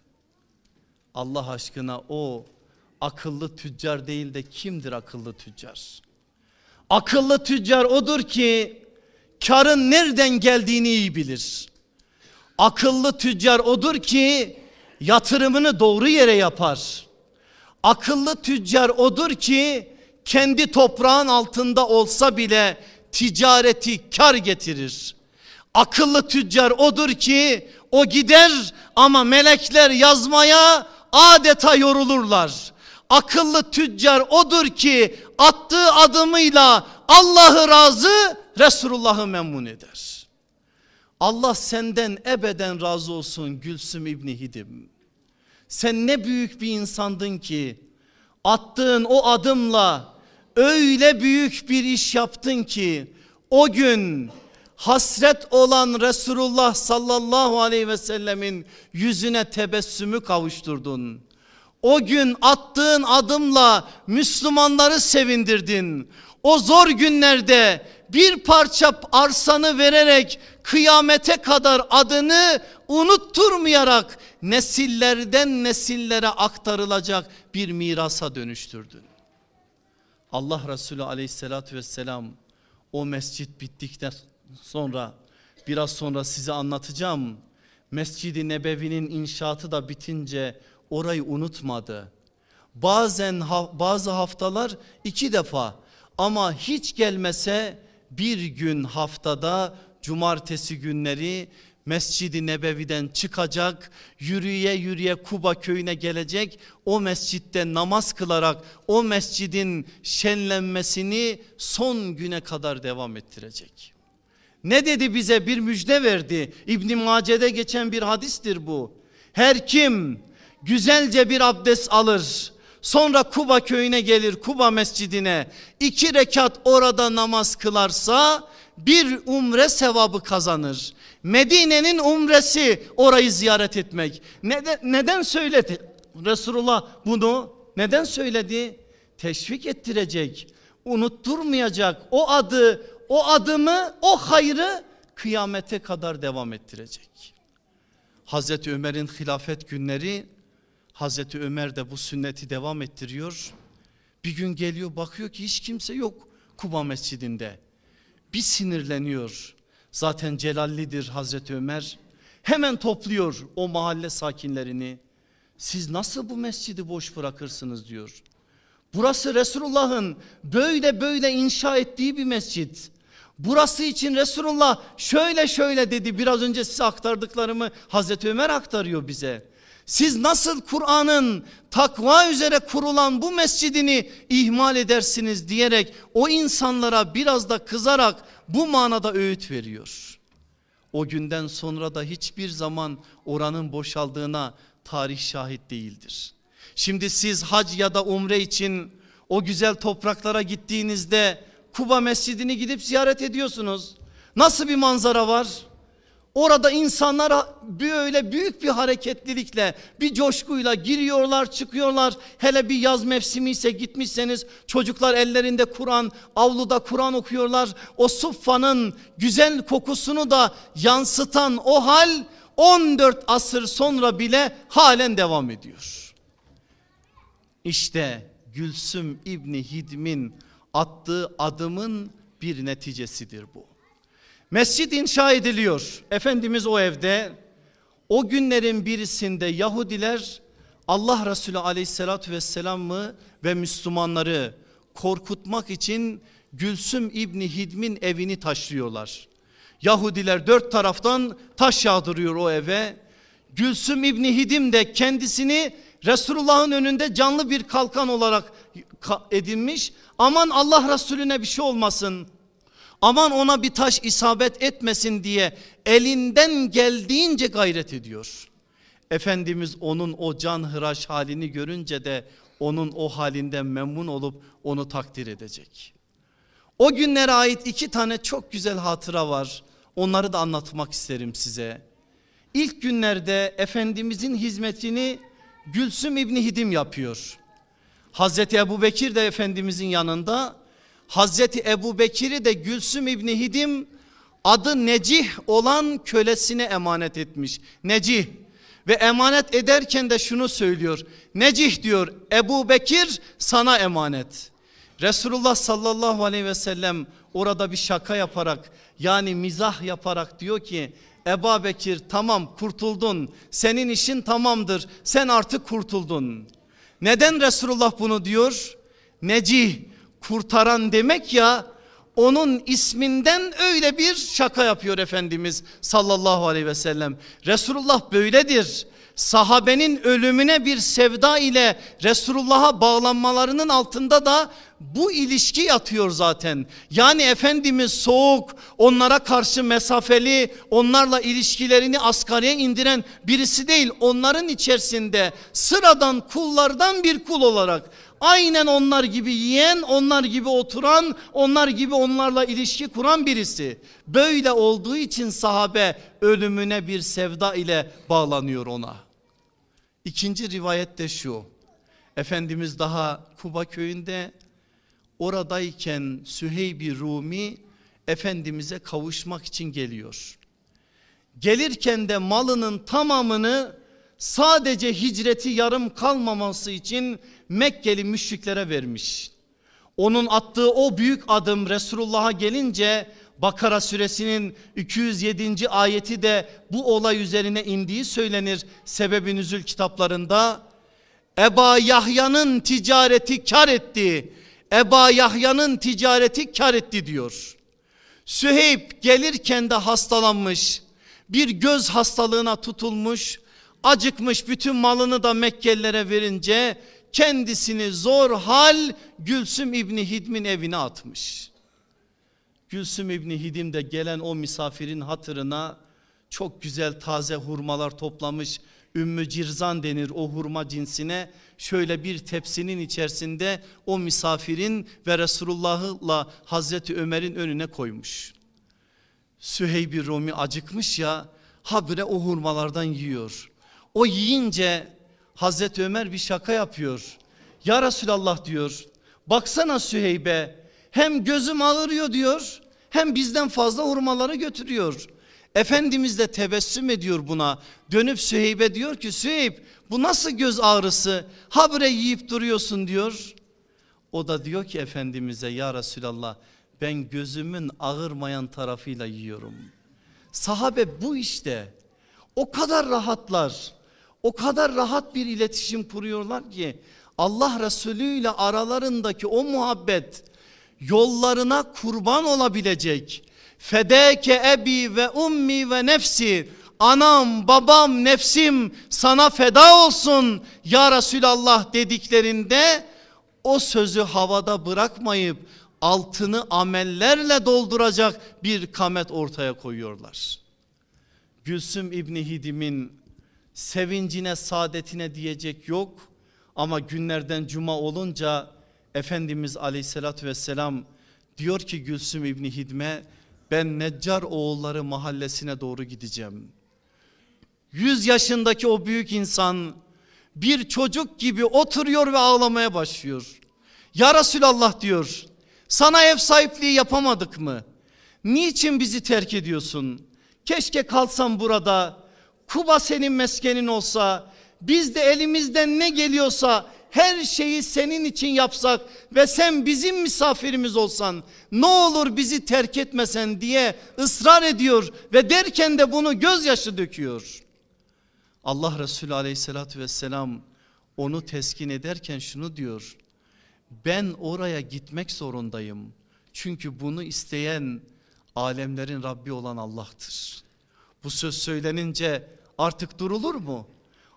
Allah aşkına o akıllı tüccar değil de kimdir akıllı tüccar? Akıllı tüccar odur ki karın nereden geldiğini iyi bilir. Akıllı tüccar odur ki yatırımını doğru yere yapar. Akıllı tüccar odur ki kendi toprağın altında olsa bile ticareti kar getirir. Akıllı tüccar odur ki o gider ama melekler yazmaya adeta yorulurlar. Akıllı tüccar odur ki attığı adımıyla Allah'ı razı Resulullah'ı memnun eder. Allah senden ebeden razı olsun Gülsüm İbni Hidim. Sen ne büyük bir insandın ki attığın o adımla öyle büyük bir iş yaptın ki o gün hasret olan Resulullah sallallahu aleyhi ve sellemin yüzüne tebessümü kavuşturdun. O gün attığın adımla Müslümanları sevindirdin. O zor günlerde bir parça arsanı vererek kıyamete kadar adını unutturmayarak nesillerden nesillere aktarılacak bir mirasa dönüştürdün. Allah Resulü aleyhissalatü vesselam o mescit bittikten sonra biraz sonra size anlatacağım. Mescid-i Nebevi'nin inşaatı da bitince orayı unutmadı. Bazen bazı haftalar iki defa ama hiç gelmese bir gün haftada cumartesi günleri Mescid-i Nebevi'den çıkacak, yürüye yürüye Kuba köyüne gelecek, o mescitte namaz kılarak o mescidin şenlenmesini son güne kadar devam ettirecek. Ne dedi bize bir müjde verdi. İbn Mace'de geçen bir hadistir bu. Her kim güzelce bir abdest alır, sonra Kuba köyüne gelir Kuba mescidine iki rekat orada namaz kılarsa bir umre sevabı kazanır. Medine'nin umresi orayı ziyaret etmek. Neden, neden söyledi Resulullah bunu? Neden söyledi? Teşvik ettirecek, unutturmayacak o adı, o adımı, o hayrı kıyamete kadar devam ettirecek. Hazreti Ömer'in hilafet günleri Hazreti Ömer de bu sünneti devam ettiriyor. Bir gün geliyor bakıyor ki hiç kimse yok Kuba mescidinde. Bir sinirleniyor. Zaten celallidir Hazreti Ömer. Hemen topluyor o mahalle sakinlerini. Siz nasıl bu mescidi boş bırakırsınız diyor. Burası Resulullah'ın böyle böyle inşa ettiği bir mescit. Burası için Resulullah şöyle şöyle dedi biraz önce size aktardıklarımı Hazreti Ömer aktarıyor bize. Siz nasıl Kur'an'ın takva üzere kurulan bu mescidini ihmal edersiniz diyerek o insanlara biraz da kızarak bu manada öğüt veriyor. O günden sonra da hiçbir zaman oranın boşaldığına tarih şahit değildir. Şimdi siz hac ya da umre için o güzel topraklara gittiğinizde Kuba Mescidini gidip ziyaret ediyorsunuz. Nasıl bir manzara var? Orada insanlar böyle büyük bir hareketlilikle bir coşkuyla giriyorlar çıkıyorlar. Hele bir yaz mevsimi ise gitmişseniz çocuklar ellerinde Kur'an avluda Kur'an okuyorlar. O suffanın güzel kokusunu da yansıtan o hal 14 asır sonra bile halen devam ediyor. İşte Gülsüm İbni Hidm'in attığı adımın bir neticesidir bu. Mescid inşa ediliyor. Efendimiz o evde o günlerin birisinde Yahudiler Allah Resulü aleyhissalatü vesselam'ı ve Müslümanları korkutmak için Gülsüm İbni Hidm'in evini taşlıyorlar. Yahudiler dört taraftan taş yağdırıyor o eve. Gülsüm İbni Hidim de kendisini Resulullah'ın önünde canlı bir kalkan olarak edinmiş. Aman Allah Resulüne bir şey olmasın. Aman ona bir taş isabet etmesin diye elinden geldiğince gayret ediyor. Efendimiz onun o can hıraş halini görünce de onun o halinden memnun olup onu takdir edecek. O günlere ait iki tane çok güzel hatıra var. Onları da anlatmak isterim size. İlk günlerde Efendimizin hizmetini Gülsüm İbni Hidim yapıyor. Hazreti Ebu Bekir de Efendimizin yanında Hazreti Ebu Bekir'i de Gülsüm İbni Hidim adı Necih olan kölesine emanet etmiş. Necih ve emanet ederken de şunu söylüyor. Necih diyor Ebu Bekir sana emanet. Resulullah sallallahu aleyhi ve sellem orada bir şaka yaparak yani mizah yaparak diyor ki Ebu Bekir tamam kurtuldun senin işin tamamdır sen artık kurtuldun. Neden Resulullah bunu diyor? Necih kurtaran demek ya onun isminden öyle bir şaka yapıyor Efendimiz sallallahu aleyhi ve sellem. Resulullah böyledir. Sahabenin ölümüne bir sevda ile Resulullah'a bağlanmalarının altında da bu ilişki yatıyor zaten. Yani Efendimiz soğuk, onlara karşı mesafeli, onlarla ilişkilerini asgariye indiren birisi değil. Onların içerisinde sıradan kullardan bir kul olarak aynen onlar gibi yiyen, onlar gibi oturan, onlar gibi onlarla ilişki kuran birisi. Böyle olduğu için sahabe ölümüne bir sevda ile bağlanıyor ona. İkinci rivayet de şu. Efendimiz daha Kuba köyünde oradayken Süheybi Rumi Efendimiz'e kavuşmak için geliyor. Gelirken de malının tamamını sadece hicreti yarım kalmaması için Mekkeli müşriklere vermiş. Onun attığı o büyük adım Resulullah'a gelince Bakara suresinin 207. ayeti de bu olay üzerine indiği söylenir sebebi nüzül kitaplarında. Eba Yahya'nın ticareti kar etti. Eba Yahya'nın ticareti kar etti diyor. Süheyb gelirken de hastalanmış. Bir göz hastalığına tutulmuş. Acıkmış bütün malını da Mekkelilere verince kendisini zor hal Gülsüm İbni Hidm'in evine atmış. Gülsüm İbni Hidim de gelen o misafirin hatırına çok güzel taze hurmalar toplamış. Ümmü Cirzan denir o hurma cinsine. Şöyle bir tepsinin içerisinde o misafirin ve Resulullah'la Hazreti Ömer'in önüne koymuş. Süheyb-i Rumi acıkmış ya habire o hurmalardan yiyor. O yiyince Hazreti Ömer bir şaka yapıyor. Ya Resulallah diyor baksana Süheyb'e hem gözüm ağrıyor diyor hem bizden fazla hurmaları götürüyor. Efendimiz de tebessüm ediyor buna. Dönüp Süheyb'e diyor ki Süheyb bu nasıl göz ağrısı? Habire yiyip duruyorsun diyor. O da diyor ki Efendimiz'e ya Resulallah ben gözümün ağırmayan tarafıyla yiyorum. Sahabe bu işte. O kadar rahatlar. O kadar rahat bir iletişim kuruyorlar ki Allah Resulü ile aralarındaki o muhabbet yollarına kurban olabilecek. Fedeke ebi ve ummi ve nefsi anam babam nefsim sana feda olsun ya Resulallah dediklerinde o sözü havada bırakmayıp altını amellerle dolduracak bir kamet ortaya koyuyorlar. Gülsüm İbni Hidim'in sevincine saadetine diyecek yok ama günlerden cuma olunca Efendimiz aleyhissalatü vesselam diyor ki Gülsüm İbni Hidme ben Neccar oğulları mahallesine doğru gideceğim. Yüz yaşındaki o büyük insan bir çocuk gibi oturuyor ve ağlamaya başlıyor. Ya Resulallah diyor sana ev sahipliği yapamadık mı? Niçin bizi terk ediyorsun? Keşke kalsam burada. Kuba senin meskenin olsa biz de elimizden ne geliyorsa her şeyi senin için yapsak ve sen bizim misafirimiz olsan ne olur bizi terk etmesen diye ısrar ediyor ve derken de bunu gözyaşı döküyor. Allah Resulü aleyhissalatü vesselam onu teskin ederken şunu diyor. Ben oraya gitmek zorundayım. Çünkü bunu isteyen alemlerin Rabbi olan Allah'tır. Bu söz söylenince artık durulur mu?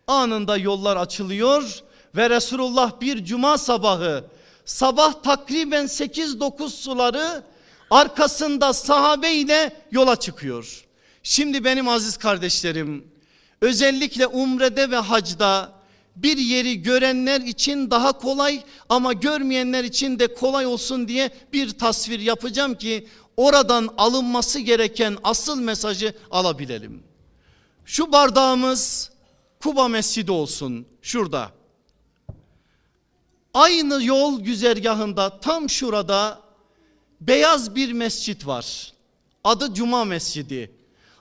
Anında yollar açılıyor ve Resulullah bir cuma sabahı sabah takriben 8-9 suları arkasında sahabe ile yola çıkıyor. Şimdi benim aziz kardeşlerim özellikle umrede ve hacda bir yeri görenler için daha kolay ama görmeyenler için de kolay olsun diye bir tasvir yapacağım ki oradan alınması gereken asıl mesajı alabilelim. Şu bardağımız Kuba Mescidi olsun şurada. Aynı yol güzergahında tam şurada beyaz bir mescit var. Adı Cuma Mescidi.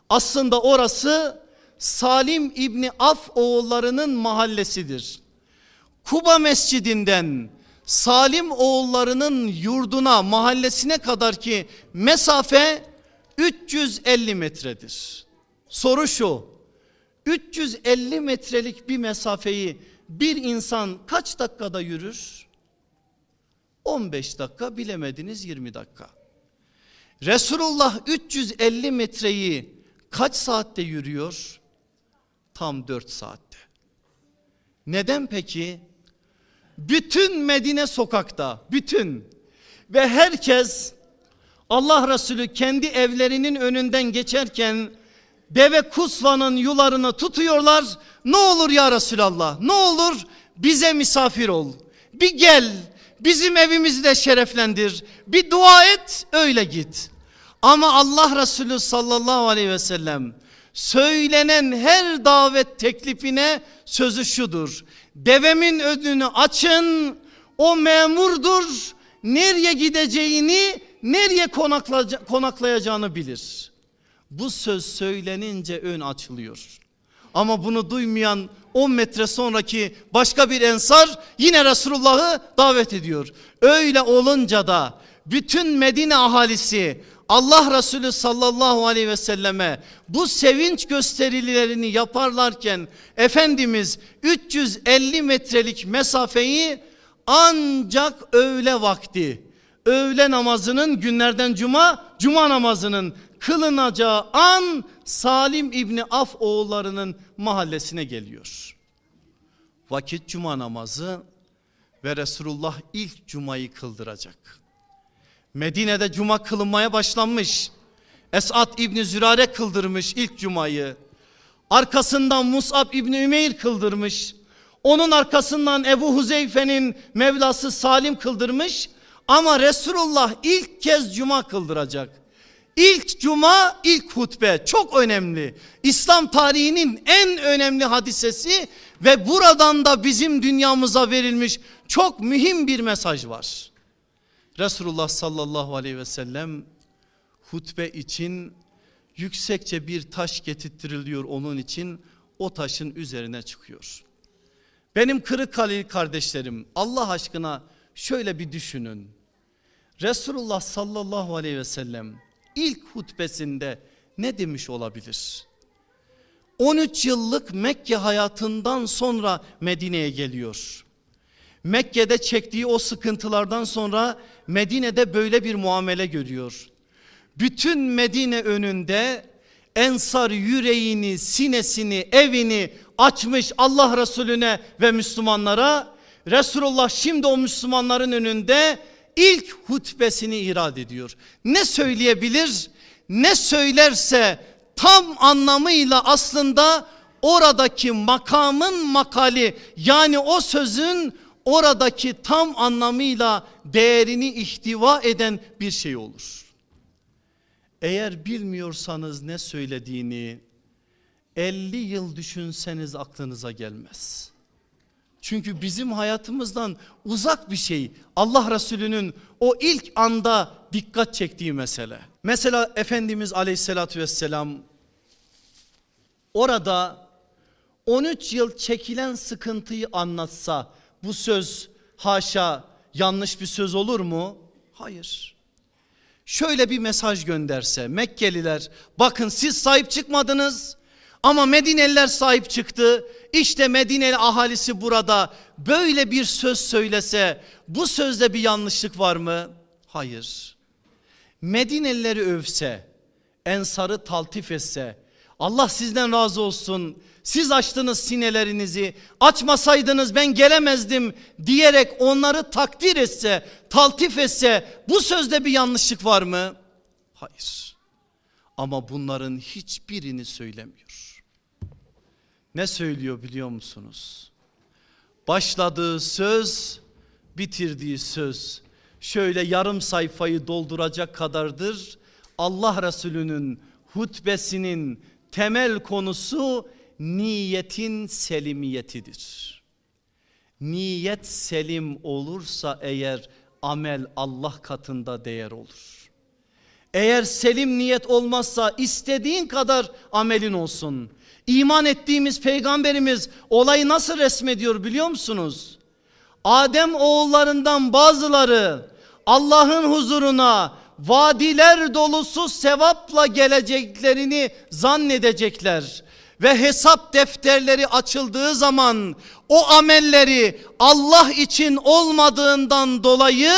Aslında orası Salim İbni Af oğullarının mahallesidir. Kuba Mescidinden Salim oğullarının yurduna mahallesine kadar ki mesafe 350 metredir. Soru şu 350 metrelik bir mesafeyi bir insan kaç dakikada yürür? 15 dakika bilemediniz 20 dakika. Resulullah 350 metreyi kaç saatte yürüyor? Tam 4 saatte. Neden peki? Bütün Medine sokakta, bütün ve herkes Allah Resulü kendi evlerinin önünden geçerken deve kusvanın yularını tutuyorlar. Ne olur ya Resulallah ne olur bize misafir ol. Bir gel bizim evimizi de şereflendir. Bir dua et öyle git. Ama Allah Resulü sallallahu aleyhi ve sellem söylenen her davet teklifine sözü şudur. Devemin önünü açın o memurdur nereye gideceğini nereye konaklayacağını bilir. Bu söz söylenince ön açılıyor. Ama bunu duymayan 10 metre sonraki başka bir ensar yine Resulullah'ı davet ediyor. Öyle olunca da bütün Medine ahalisi Allah Resulü sallallahu aleyhi ve selleme bu sevinç gösterilerini yaparlarken Efendimiz 350 metrelik mesafeyi ancak öğle vakti öğle namazının günlerden cuma cuma namazının kılınacağı an Salim İbni Af oğullarının mahallesine geliyor. Vakit cuma namazı ve Resulullah ilk cumayı kıldıracak. Medine'de cuma kılınmaya başlanmış. Esat İbni Zürare kıldırmış ilk cumayı. Arkasından Musab İbni Ümeyr kıldırmış. Onun arkasından Ebu Huzeyfe'nin Mevlası Salim kıldırmış. Ama Resulullah ilk kez cuma kıldıracak. İlk cuma ilk hutbe çok önemli. İslam tarihinin en önemli hadisesi ve buradan da bizim dünyamıza verilmiş çok mühim bir mesaj var. Resulullah sallallahu aleyhi ve sellem hutbe için yüksekçe bir taş getirtiriliyor onun için o taşın üzerine çıkıyor. Benim Kırıkkale kardeşlerim Allah aşkına şöyle bir düşünün. Resulullah sallallahu aleyhi ve sellem ilk hutbesinde ne demiş olabilir? 13 yıllık Mekke hayatından sonra Medine'ye geliyor. Mekke'de çektiği o sıkıntılardan sonra Medine'de böyle bir muamele görüyor. Bütün Medine önünde Ensar yüreğini, sinesini, evini açmış Allah Resulüne ve Müslümanlara. Resulullah şimdi o Müslümanların önünde ilk hutbesini irad ediyor. Ne söyleyebilir? Ne söylerse tam anlamıyla aslında oradaki makamın makali yani o sözün oradaki tam anlamıyla değerini ihtiva eden bir şey olur. Eğer bilmiyorsanız ne söylediğini 50 yıl düşünseniz aklınıza gelmez. Çünkü bizim hayatımızdan uzak bir şey. Allah Resulü'nün o ilk anda dikkat çektiği mesele. Mesela Efendimiz Aleyhisselatü Vesselam orada 13 yıl çekilen sıkıntıyı anlatsa bu söz haşa yanlış bir söz olur mu? Hayır. Şöyle bir mesaj gönderse Mekkeliler bakın siz sahip çıkmadınız ama Medineliler sahip çıktı. İşte Medineli ahalisi burada böyle bir söz söylese bu sözde bir yanlışlık var mı? Hayır. Medinelileri övse, ensarı taltif etse, Allah sizden razı olsun. Siz açtınız sinelerinizi, açmasaydınız ben gelemezdim diyerek onları takdir etse, taltif etse bu sözde bir yanlışlık var mı? Hayır. Ama bunların hiçbirini söylemiyor. Ne söylüyor biliyor musunuz? Başladığı söz, bitirdiği söz şöyle yarım sayfayı dolduracak kadardır. Allah Resulü'nün hutbesinin temel konusu niyetin selimiyetidir. Niyet selim olursa eğer amel Allah katında değer olur. Eğer selim niyet olmazsa istediğin kadar amelin olsun. İman ettiğimiz peygamberimiz olayı nasıl resmediyor biliyor musunuz? Adem oğullarından bazıları Allah'ın huzuruna vadiler dolusu sevapla geleceklerini zannedecekler. Ve hesap defterleri açıldığı zaman o amelleri Allah için olmadığından dolayı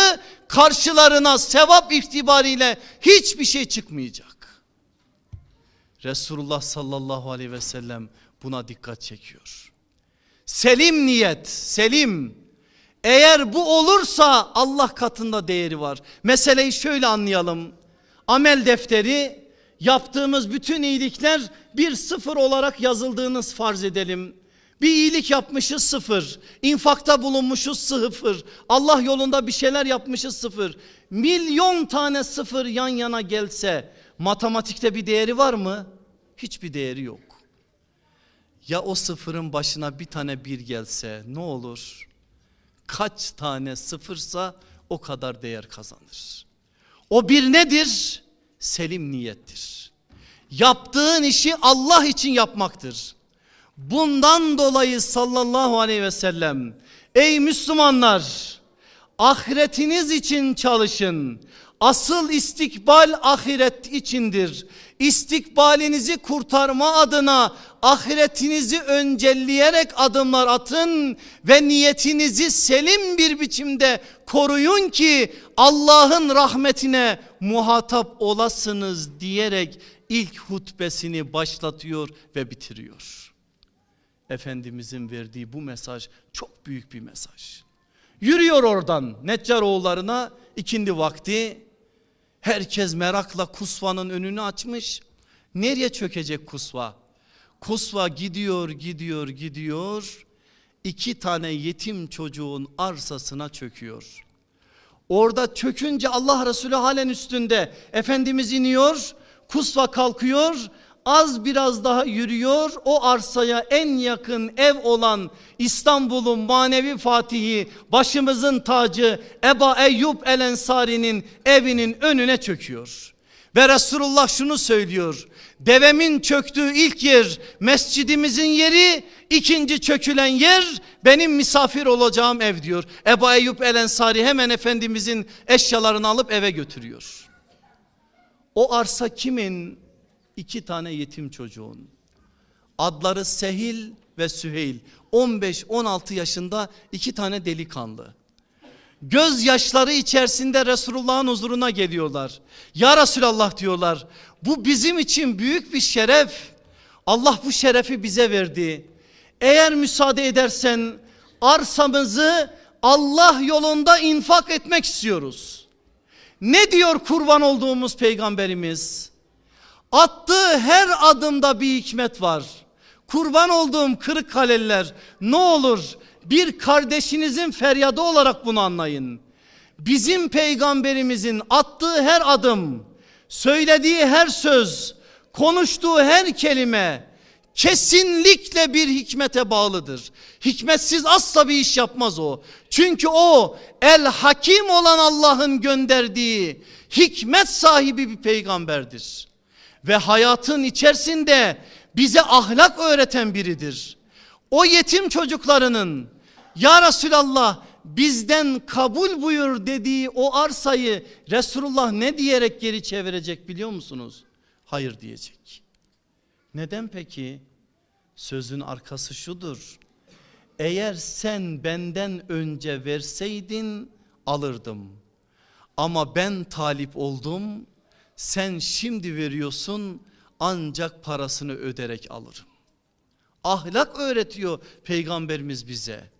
karşılarına sevap itibariyle hiçbir şey çıkmayacak. Resulullah sallallahu aleyhi ve sellem buna dikkat çekiyor. Selim niyet, selim. Eğer bu olursa Allah katında değeri var. Meseleyi şöyle anlayalım. Amel defteri yaptığımız bütün iyilikler bir sıfır olarak yazıldığınız farz edelim. Bir iyilik yapmışız sıfır. İnfakta bulunmuşuz sıfır. Allah yolunda bir şeyler yapmışız sıfır. Milyon tane sıfır yan yana gelse matematikte bir değeri var mı? Hiçbir değeri yok. Ya o sıfırın başına bir tane bir gelse ne olur? Kaç tane sıfırsa o kadar değer kazanır. O bir nedir? Selim niyettir. Yaptığın işi Allah için yapmaktır. Bundan dolayı sallallahu aleyhi ve sellem ey Müslümanlar ahiretiniz için çalışın. Asıl istikbal ahiret içindir. İstikbalinizi kurtarma adına ahiretinizi öncelleyerek adımlar atın ve niyetinizi selim bir biçimde koruyun ki Allah'ın rahmetine muhatap olasınız diyerek ilk hutbesini başlatıyor ve bitiriyor. Efendimizin verdiği bu mesaj çok büyük bir mesaj. Yürüyor oradan Neccaroğullarına ikindi vakti. Herkes merakla Kusva'nın önünü açmış. Nereye çökecek Kusva? Kusva gidiyor gidiyor gidiyor. İki tane yetim çocuğun arsasına çöküyor. Orada çökünce Allah Resulü halen üstünde. Efendimiz iniyor. Kusva kalkıyor az biraz daha yürüyor o arsaya en yakın ev olan İstanbul'un manevi fatihi başımızın tacı Eba Eyyub El Ensari'nin evinin önüne çöküyor. Ve Resulullah şunu söylüyor. Devemin çöktüğü ilk yer mescidimizin yeri, ikinci çökülen yer benim misafir olacağım ev diyor. Ebu Eyyub El Ensari hemen Efendimizin eşyalarını alıp eve götürüyor. O arsa kimin? iki tane yetim çocuğun. Adları Sehil ve Süheyl. 15-16 yaşında iki tane delikanlı. Göz yaşları içerisinde Resulullah'ın huzuruna geliyorlar. Ya Resulallah diyorlar. Bu bizim için büyük bir şeref. Allah bu şerefi bize verdi. Eğer müsaade edersen arsamızı Allah yolunda infak etmek istiyoruz. Ne diyor kurban olduğumuz peygamberimiz? Attığı her adımda bir hikmet var. Kurban olduğum kırık kaleliler ne olur bir kardeşinizin feryadı olarak bunu anlayın. Bizim peygamberimizin attığı her adım, söylediği her söz, konuştuğu her kelime kesinlikle bir hikmete bağlıdır. Hikmetsiz asla bir iş yapmaz o. Çünkü o el hakim olan Allah'ın gönderdiği hikmet sahibi bir peygamberdir ve hayatın içerisinde bize ahlak öğreten biridir. O yetim çocuklarının ya Resulallah bizden kabul buyur dediği o arsayı Resulullah ne diyerek geri çevirecek biliyor musunuz? Hayır diyecek. Neden peki? Sözün arkası şudur. Eğer sen benden önce verseydin alırdım. Ama ben talip oldum sen şimdi veriyorsun ancak parasını öderek alırım. Ahlak öğretiyor peygamberimiz bize.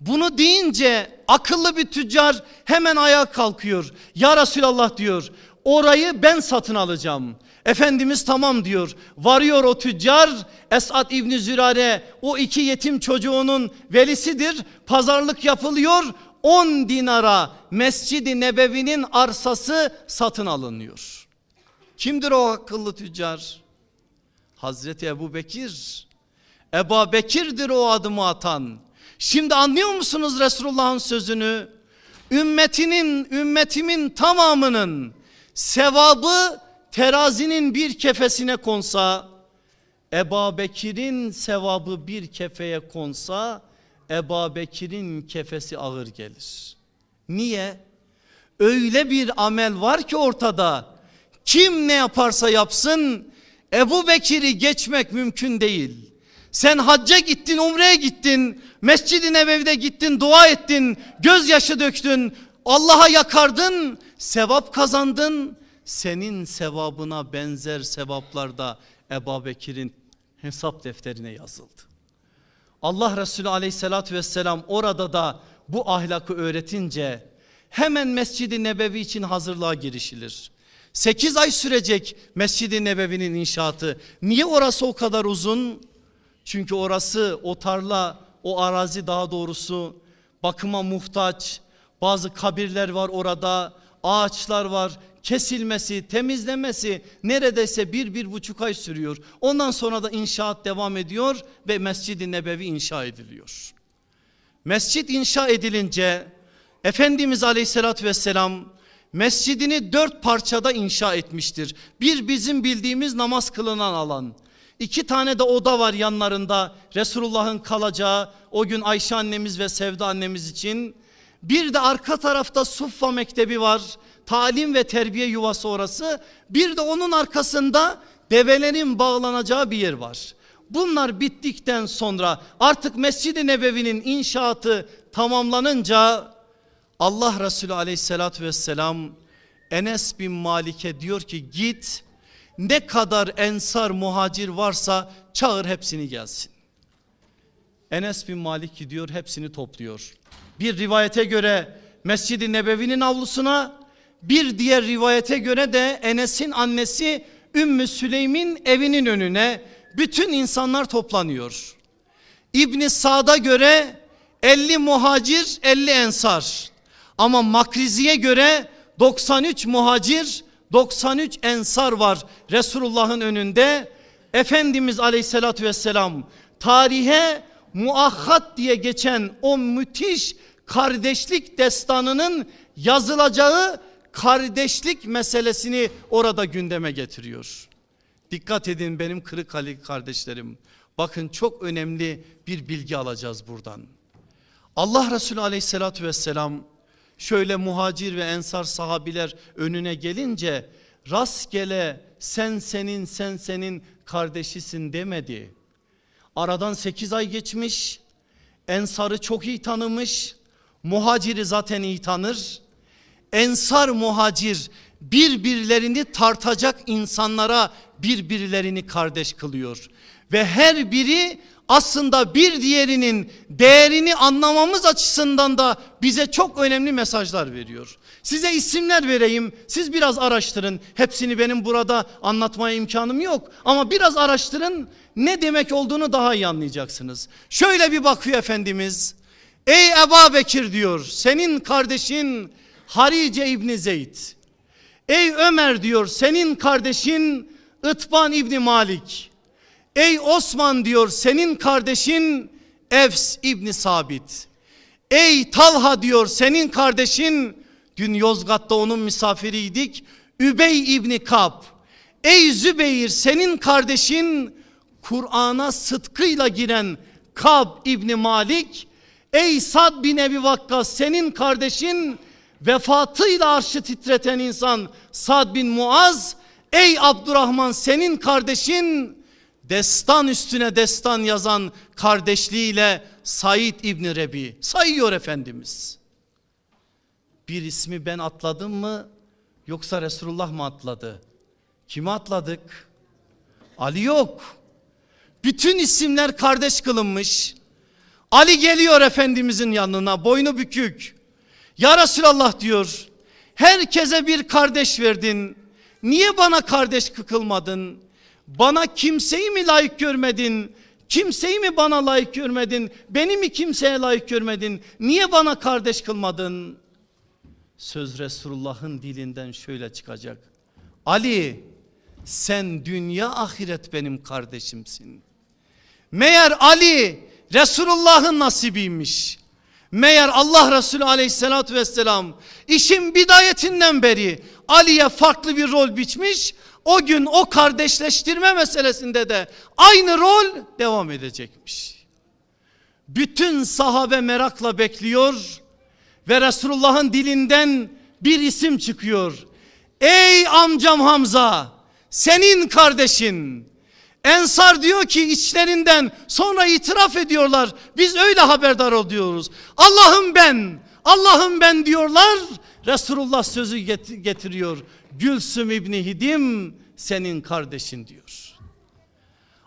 Bunu deyince akıllı bir tüccar hemen ayağa kalkıyor. Ya Resulallah diyor orayı ben satın alacağım. Efendimiz tamam diyor. Varıyor o tüccar Esad İbni Zürare o iki yetim çocuğunun velisidir. Pazarlık yapılıyor. 10 dinara Mescid-i Nebevi'nin arsası satın alınıyor. Kimdir o akıllı tüccar? Hazreti Ebu Bekir. Ebu Bekir'dir o adımı atan. Şimdi anlıyor musunuz Resulullah'ın sözünü? Ümmetinin, ümmetimin tamamının sevabı terazinin bir kefesine konsa, Ebu Bekir'in sevabı bir kefeye konsa, Ebu Bekir'in kefesi ağır gelir. Niye? Öyle bir amel var ki ortada kim ne yaparsa yapsın Ebu Bekir'i geçmek mümkün değil. Sen hacca gittin, umreye gittin, Mescid-i Nebevi'de gittin, dua ettin, gözyaşı döktün, Allah'a yakardın, sevap kazandın. Senin sevabına benzer sevaplar da Ebu Bekir'in hesap defterine yazıldı. Allah Resulü aleyhissalatü vesselam orada da bu ahlakı öğretince hemen Mescid-i Nebevi için hazırlığa girişilir. 8 ay sürecek Mescid-i Nebevi'nin inşaatı. Niye orası o kadar uzun? Çünkü orası o tarla, o arazi daha doğrusu bakıma muhtaç. Bazı kabirler var orada, ağaçlar var. Kesilmesi, temizlemesi neredeyse bir, bir buçuk ay sürüyor. Ondan sonra da inşaat devam ediyor ve Mescid-i Nebevi inşa ediliyor. Mescid inşa edilince Efendimiz Aleyhisselatü Vesselam mescidini dört parçada inşa etmiştir. Bir bizim bildiğimiz namaz kılınan alan. İki tane de oda var yanlarında Resulullah'ın kalacağı o gün Ayşe annemiz ve Sevda annemiz için. Bir de arka tarafta Suffa Mektebi var. Talim ve terbiye yuvası orası. Bir de onun arkasında develerin bağlanacağı bir yer var. Bunlar bittikten sonra artık Mescid-i Nebevi'nin inşaatı tamamlanınca Allah Resulü aleyhissalatü vesselam Enes bin Malik'e diyor ki git ne kadar ensar muhacir varsa çağır hepsini gelsin. Enes bin Malik gidiyor hepsini topluyor. Bir rivayete göre Mescid-i Nebevi'nin avlusuna bir diğer rivayete göre de Enes'in annesi Ümmü Süleym'in evinin önüne bütün insanlar toplanıyor. İbni Sa'da göre 50 muhacir 50 ensar ama Makrizi'ye göre 93 muhacir 93 ensar var Resulullah'ın önünde. Efendimiz aleyhissalatü vesselam tarihe muahhat diye geçen o müthiş kardeşlik destanının yazılacağı kardeşlik meselesini orada gündeme getiriyor. Dikkat edin benim Kırıkkale kardeşlerim. Bakın çok önemli bir bilgi alacağız buradan. Allah Resulü aleyhissalatü vesselam şöyle muhacir ve ensar sahabiler önüne gelince rastgele sen senin sen senin kardeşisin demedi. Aradan 8 ay geçmiş ensarı çok iyi tanımış muhaciri zaten iyi tanır. Ensar muhacir birbirlerini tartacak insanlara birbirlerini kardeş kılıyor. Ve her biri aslında bir diğerinin değerini anlamamız açısından da bize çok önemli mesajlar veriyor. Size isimler vereyim siz biraz araştırın. Hepsini benim burada anlatmaya imkanım yok. Ama biraz araştırın ne demek olduğunu daha iyi anlayacaksınız. Şöyle bir bakıyor Efendimiz. Ey Eba Bekir diyor senin kardeşin Harice İbni Zeyd. Ey Ömer diyor senin kardeşin Itban İbni Malik Ey Osman diyor senin kardeşin Efs İbni Sabit. Ey Talha diyor senin kardeşin dün Yozgat'ta onun misafiriydik. Übey İbni Kap. Ey Zübeyir senin kardeşin Kur'an'a sıdkıyla giren Kab İbni Malik. Ey Sad bin Ebi Vakkas senin kardeşin vefatıyla arşı titreten insan Sad bin Muaz. Ey Abdurrahman senin kardeşin destan üstüne destan yazan kardeşliğiyle Said İbni Rebi sayıyor Efendimiz. Bir ismi ben atladım mı yoksa Resulullah mı atladı? Kimi atladık? Ali yok. Bütün isimler kardeş kılınmış. Ali geliyor Efendimizin yanına boynu bükük. Ya Resulallah diyor herkese bir kardeş verdin. Niye bana kardeş kılmadın? Bana kimseyi mi layık görmedin? Kimseyi mi bana layık görmedin? Beni mi kimseye layık görmedin? Niye bana kardeş kılmadın? Söz Resulullah'ın dilinden şöyle çıkacak. Ali sen dünya ahiret benim kardeşimsin. Meğer Ali Resulullah'ın nasibiymiş. Meğer Allah Resulü aleyhissalatü vesselam işin bidayetinden beri Ali'ye farklı bir rol biçmiş. O gün o kardeşleştirme meselesinde de aynı rol devam edecekmiş. Bütün sahabe merakla bekliyor ve Resulullah'ın dilinden bir isim çıkıyor. Ey amcam Hamza senin kardeşin. Ensar diyor ki içlerinden sonra itiraf ediyorlar. Biz öyle haberdar oluyoruz. Allah'ım ben, Allah'ım ben diyorlar. Resulullah sözü getiriyor. Gülsüm İbni Hidim senin kardeşin diyor.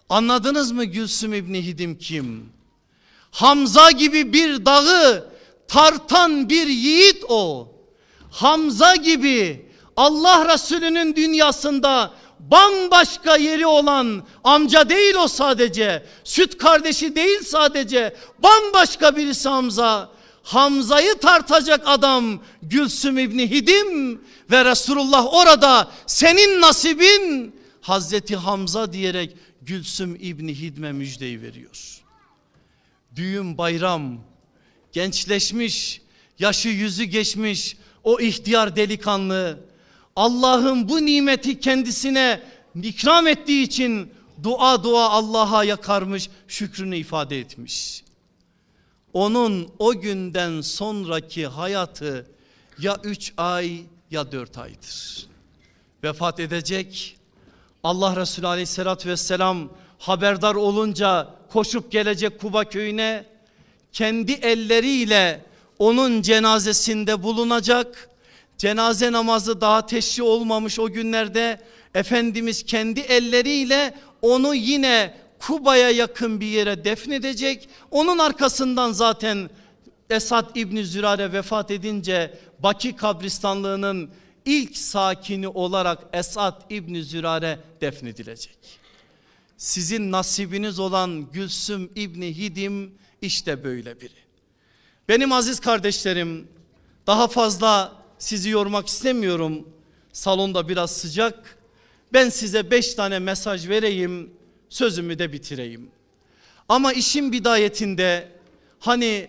Anladınız mı Gülsüm İbni Hidim kim? Hamza gibi bir dağı tartan bir yiğit o. Hamza gibi Allah Resulü'nün dünyasında bambaşka yeri olan amca değil o sadece. Süt kardeşi değil sadece. Bambaşka birisi Hamza. Hamza'yı tartacak adam Gülsüm İbni Hidim ve Resulullah orada senin nasibin Hazreti Hamza diyerek Gülsüm İbni Hidme müjdeyi veriyor. Düğün bayram gençleşmiş yaşı yüzü geçmiş o ihtiyar delikanlı Allah'ın bu nimeti kendisine ikram ettiği için dua dua Allah'a yakarmış şükrünü ifade etmiş. Onun o günden sonraki hayatı ya üç ay ya dört aydır. Vefat edecek Allah Resulü aleyhissalatü vesselam haberdar olunca koşup gelecek Kuba köyüne kendi elleriyle onun cenazesinde bulunacak. Cenaze namazı daha teşri olmamış o günlerde Efendimiz kendi elleriyle onu yine Kuba'ya yakın bir yere defnedecek. Onun arkasından zaten Esad İbni Zürare vefat edince Baki kabristanlığının ilk sakini olarak Esad İbni Zürare defnedilecek. Sizin nasibiniz olan Gülsüm İbni Hidim işte böyle biri. Benim aziz kardeşlerim daha fazla sizi yormak istemiyorum. Salonda biraz sıcak. Ben size beş tane mesaj vereyim sözümü de bitireyim. Ama işin bidayetinde hani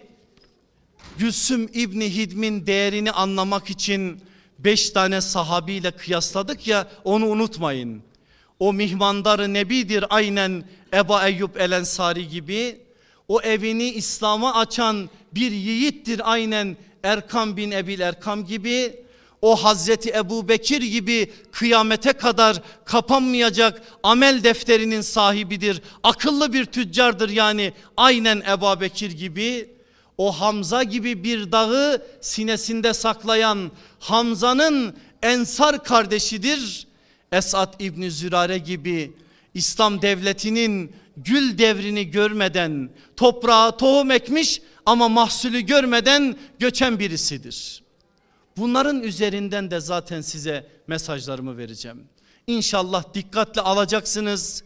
Gülsüm İbni Hidm'in değerini anlamak için beş tane sahabiyle kıyasladık ya onu unutmayın. O mihmandarı nebidir aynen Eba Eyyub El Ensari gibi. O evini İslam'a açan bir yiğittir aynen Erkam bin Ebil Erkam gibi o Hazreti Ebu Bekir gibi kıyamete kadar kapanmayacak amel defterinin sahibidir. Akıllı bir tüccardır yani aynen Ebu Bekir gibi. O Hamza gibi bir dağı sinesinde saklayan Hamza'nın ensar kardeşidir. Esad İbni Zürare gibi İslam devletinin gül devrini görmeden toprağa tohum ekmiş ama mahsulü görmeden göçen birisidir. Bunların üzerinden de zaten size mesajlarımı vereceğim. İnşallah dikkatle alacaksınız.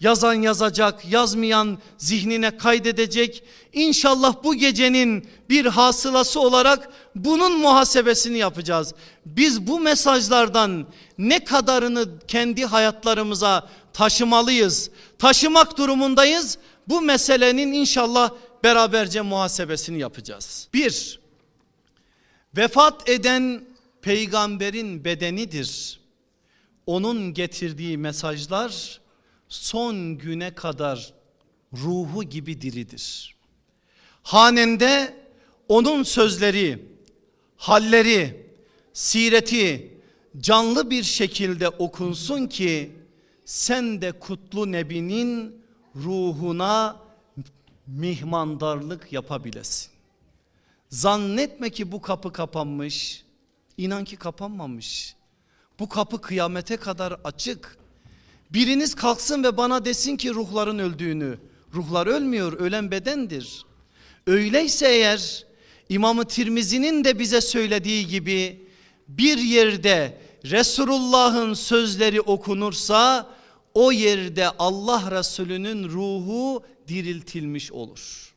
Yazan yazacak, yazmayan zihnine kaydedecek. İnşallah bu gecenin bir hasılası olarak bunun muhasebesini yapacağız. Biz bu mesajlardan ne kadarını kendi hayatlarımıza taşımalıyız. Taşımak durumundayız. Bu meselenin inşallah beraberce muhasebesini yapacağız. Bir, vefat eden peygamberin bedenidir. Onun getirdiği mesajlar son güne kadar ruhu gibi diridir. Hanende onun sözleri, halleri, sireti canlı bir şekilde okunsun ki sen de kutlu nebinin ruhuna mihmandarlık yapabilesin. Zannetme ki bu kapı kapanmış. İnan ki kapanmamış. Bu kapı kıyamete kadar açık. Biriniz kalksın ve bana desin ki ruhların öldüğünü. Ruhlar ölmüyor, ölen bedendir. Öyleyse eğer İmamı Tirmizi'nin de bize söylediği gibi bir yerde Resulullah'ın sözleri okunursa o yerde Allah Resulü'nün ruhu diriltilmiş olur.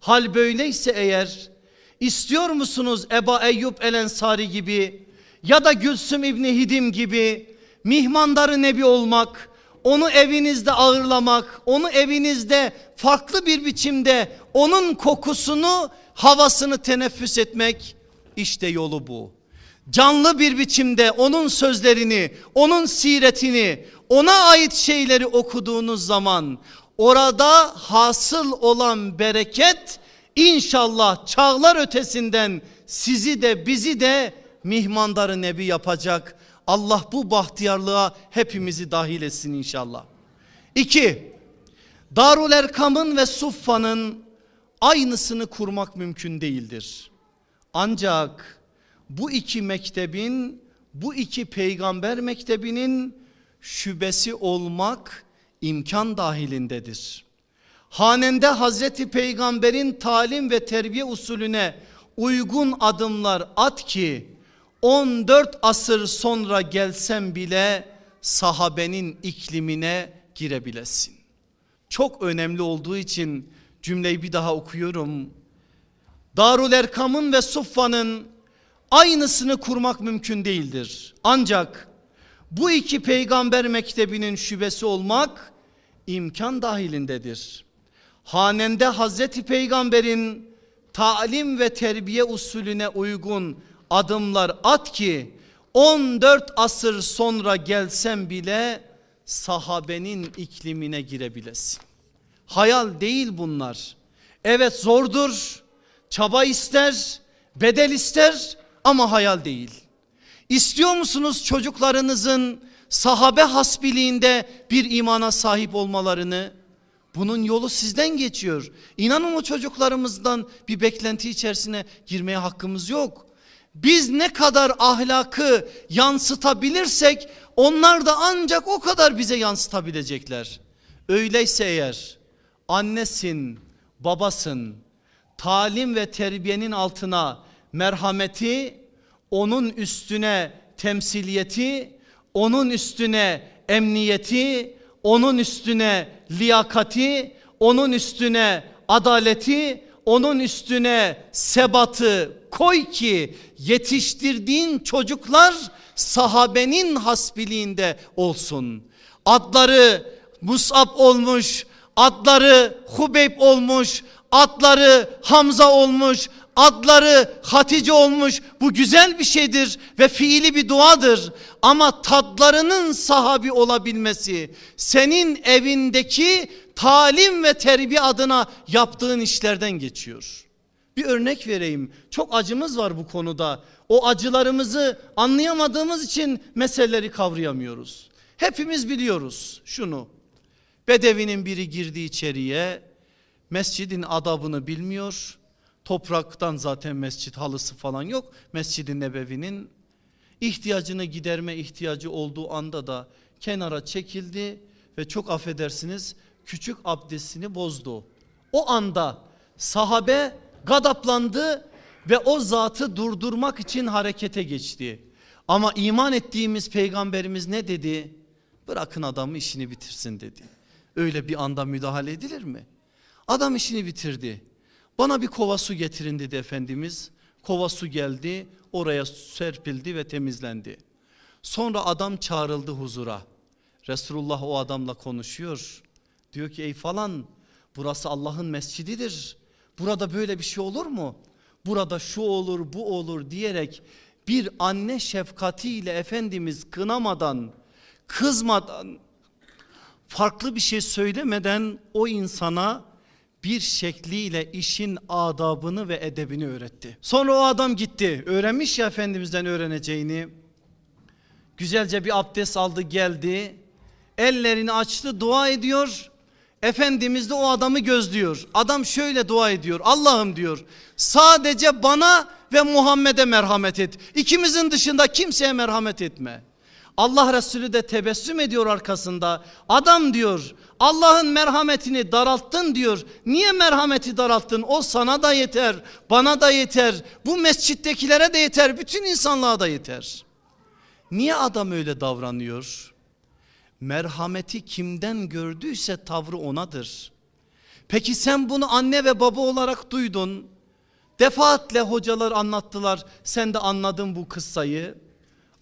Hal böyleyse eğer istiyor musunuz Eba Eyyub El Ensari gibi ya da Gülsüm İbni Hidim gibi mihmandarı nebi olmak, onu evinizde ağırlamak, onu evinizde farklı bir biçimde onun kokusunu, havasını teneffüs etmek işte yolu bu. Canlı bir biçimde onun sözlerini, onun siretini, ona ait şeyleri okuduğunuz zaman orada hasıl olan bereket inşallah çağlar ötesinden sizi de bizi de mihmandarı nebi yapacak. Allah bu bahtiyarlığa hepimizi dahil etsin inşallah. İki, Darul Erkam'ın ve Suffa'nın aynısını kurmak mümkün değildir. Ancak bu iki mektebin, bu iki peygamber mektebinin şubesi olmak imkan dahilindedir. Hanende Hazreti Peygamber'in talim ve terbiye usulüne uygun adımlar at ki 14 asır sonra gelsen bile sahabenin iklimine girebilesin. Çok önemli olduğu için cümleyi bir daha okuyorum. Darul Erkam'ın ve Suffa'nın aynısını kurmak mümkün değildir. Ancak bu iki peygamber mektebinin şubesi olmak imkan dahilindedir. Hanende Hazreti Peygamber'in talim ve terbiye usulüne uygun adımlar at ki 14 asır sonra gelsen bile sahabenin iklimine girebilesin. Hayal değil bunlar. Evet zordur, çaba ister, bedel ister ama hayal değil. İstiyor musunuz çocuklarınızın sahabe hasbiliğinde bir imana sahip olmalarını? Bunun yolu sizden geçiyor. İnanın o çocuklarımızdan bir beklenti içerisine girmeye hakkımız yok. Biz ne kadar ahlakı yansıtabilirsek onlar da ancak o kadar bize yansıtabilecekler. Öyleyse eğer annesin, babasın, talim ve terbiyenin altına merhameti, onun üstüne temsiliyeti, onun üstüne emniyeti, onun üstüne liyakati, onun üstüne adaleti, onun üstüne sebatı koy ki yetiştirdiğin çocuklar sahabenin hasbiliğinde olsun. Adları Musab olmuş, adları Hubeyb olmuş, adları Hamza olmuş, adları Hatice olmuş. Bu güzel bir şeydir ve fiili bir duadır. Ama tadlarının sahabi olabilmesi senin evindeki talim ve terbiye adına yaptığın işlerden geçiyor. Bir örnek vereyim. Çok acımız var bu konuda. O acılarımızı anlayamadığımız için meseleleri kavrayamıyoruz. Hepimiz biliyoruz şunu. Bedevinin biri girdi içeriye. Mescidin adabını bilmiyor. Topraktan zaten mescit halısı falan yok. Mescid-i Nebevi'nin ihtiyacını giderme ihtiyacı olduğu anda da kenara çekildi ve çok affedersiniz küçük abdestini bozdu. O anda sahabe gadaplandı ve o zatı durdurmak için harekete geçti. Ama iman ettiğimiz peygamberimiz ne dedi? Bırakın adamı işini bitirsin dedi. Öyle bir anda müdahale edilir mi? Adam işini bitirdi. Bana bir kova su getirin dedi Efendimiz. Kova su geldi oraya serpildi ve temizlendi. Sonra adam çağrıldı huzura. Resulullah o adamla konuşuyor. Diyor ki ey falan burası Allah'ın mescididir. Burada böyle bir şey olur mu? Burada şu olur bu olur diyerek bir anne şefkatiyle Efendimiz kınamadan, kızmadan, farklı bir şey söylemeden o insana bir şekliyle işin adabını ve edebini öğretti. Sonra o adam gitti. Öğrenmiş ya Efendimiz'den öğreneceğini. Güzelce bir abdest aldı geldi. Ellerini açtı dua ediyor. Efendimiz de o adamı gözlüyor. Adam şöyle dua ediyor. Allah'ım diyor sadece bana ve Muhammed'e merhamet et. İkimizin dışında kimseye merhamet etme. Allah Resulü de tebessüm ediyor arkasında. Adam diyor Allah'ın merhametini daralttın diyor. Niye merhameti daralttın? O sana da yeter, bana da yeter, bu mescittekilere de yeter, bütün insanlığa da yeter. Niye adam öyle davranıyor? Merhameti kimden gördüyse tavrı onadır. Peki sen bunu anne ve baba olarak duydun. Defaatle hocalar anlattılar. Sen de anladın bu kıssayı.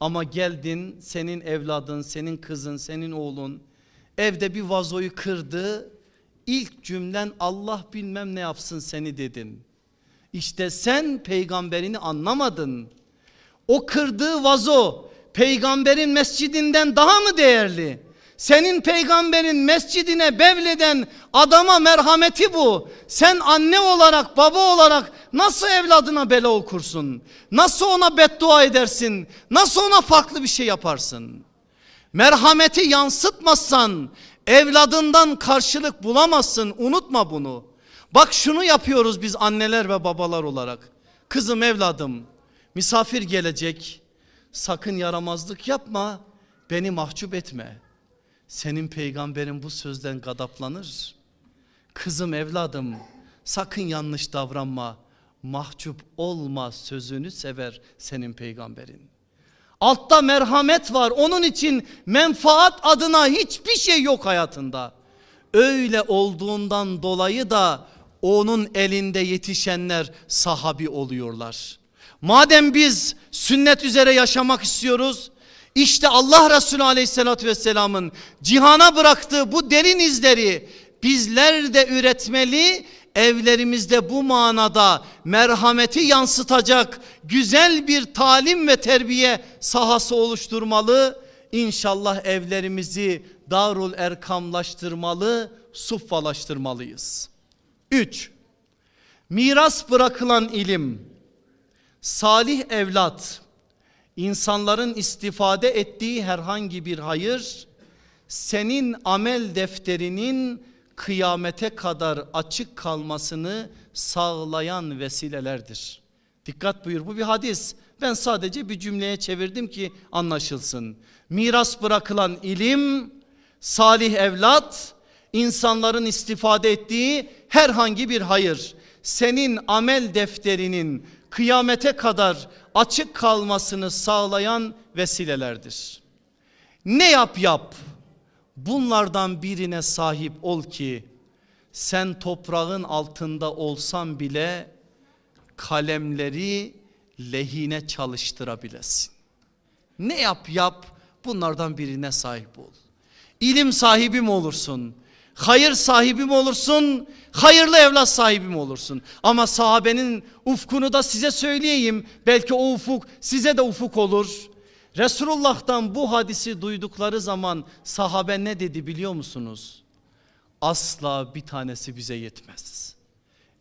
Ama geldin senin evladın, senin kızın, senin oğlun evde bir vazoyu kırdı. İlk cümlen Allah bilmem ne yapsın seni dedin. İşte sen peygamberini anlamadın. O kırdığı vazo peygamberin mescidinden daha mı değerli? Senin peygamberin mescidine bevleden adama merhameti bu. Sen anne olarak baba olarak nasıl evladına bela okursun? Nasıl ona beddua edersin? Nasıl ona farklı bir şey yaparsın? Merhameti yansıtmazsan evladından karşılık bulamazsın. Unutma bunu. Bak şunu yapıyoruz biz anneler ve babalar olarak. Kızım evladım misafir gelecek. Sakın yaramazlık yapma. Beni mahcup etme. Senin peygamberin bu sözden gadaplanır. Kızım evladım sakın yanlış davranma. Mahcup olma sözünü sever senin peygamberin. Altta merhamet var. Onun için menfaat adına hiçbir şey yok hayatında. Öyle olduğundan dolayı da onun elinde yetişenler sahabi oluyorlar. Madem biz sünnet üzere yaşamak istiyoruz. İşte Allah Resulü aleyhissalatü vesselamın cihana bıraktığı bu derin izleri bizler de üretmeli evlerimizde bu manada merhameti yansıtacak güzel bir talim ve terbiye sahası oluşturmalı. İnşallah evlerimizi darul erkamlaştırmalı, suffalaştırmalıyız. 3. Miras bırakılan ilim, salih evlat, insanların istifade ettiği herhangi bir hayır, senin amel defterinin kıyamete kadar açık kalmasını sağlayan vesilelerdir. Dikkat buyur bu bir hadis. Ben sadece bir cümleye çevirdim ki anlaşılsın. Miras bırakılan ilim, salih evlat, insanların istifade ettiği herhangi bir hayır. Senin amel defterinin kıyamete kadar açık kalmasını sağlayan vesilelerdir. Ne yap yap bunlardan birine sahip ol ki sen toprağın altında olsan bile kalemleri lehine çalıştırabilesin. Ne yap yap bunlardan birine sahip ol. İlim sahibi mi olursun? Hayır sahibi mi olursun? Hayırlı evlat sahibi mi olursun? Ama sahabenin ufkunu da size söyleyeyim. Belki o ufuk size de ufuk olur. Resulullah'tan bu hadisi duydukları zaman sahabe ne dedi biliyor musunuz? Asla bir tanesi bize yetmez.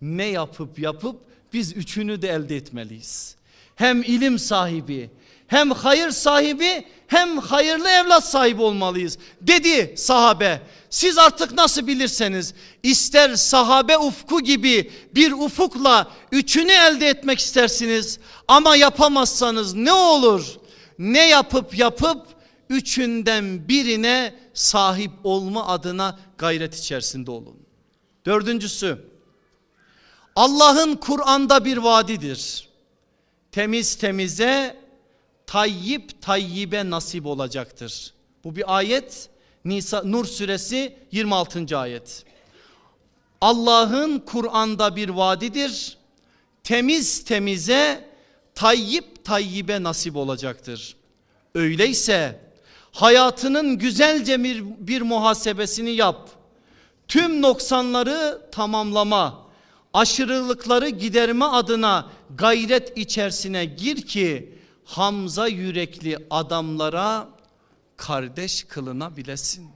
Ne yapıp yapıp biz üçünü de elde etmeliyiz. Hem ilim sahibi hem hayır sahibi hem hayırlı evlat sahibi olmalıyız dedi sahabe. Siz artık nasıl bilirseniz ister sahabe ufku gibi bir ufukla üçünü elde etmek istersiniz ama yapamazsanız ne olur? Ne yapıp yapıp üçünden birine sahip olma adına gayret içerisinde olun. Dördüncüsü Allah'ın Kur'an'da bir vaadidir. Temiz temize tayyip tayyibe nasip olacaktır. Bu bir ayet Nisa, Nur suresi 26. ayet. Allah'ın Kur'an'da bir vaadidir. Temiz temize tayyip tayyibe nasip olacaktır. Öyleyse hayatının güzelce bir, bir muhasebesini yap. Tüm noksanları tamamlama, aşırılıkları giderme adına gayret içerisine gir ki Hamza yürekli adamlara kardeş kılınabilesin.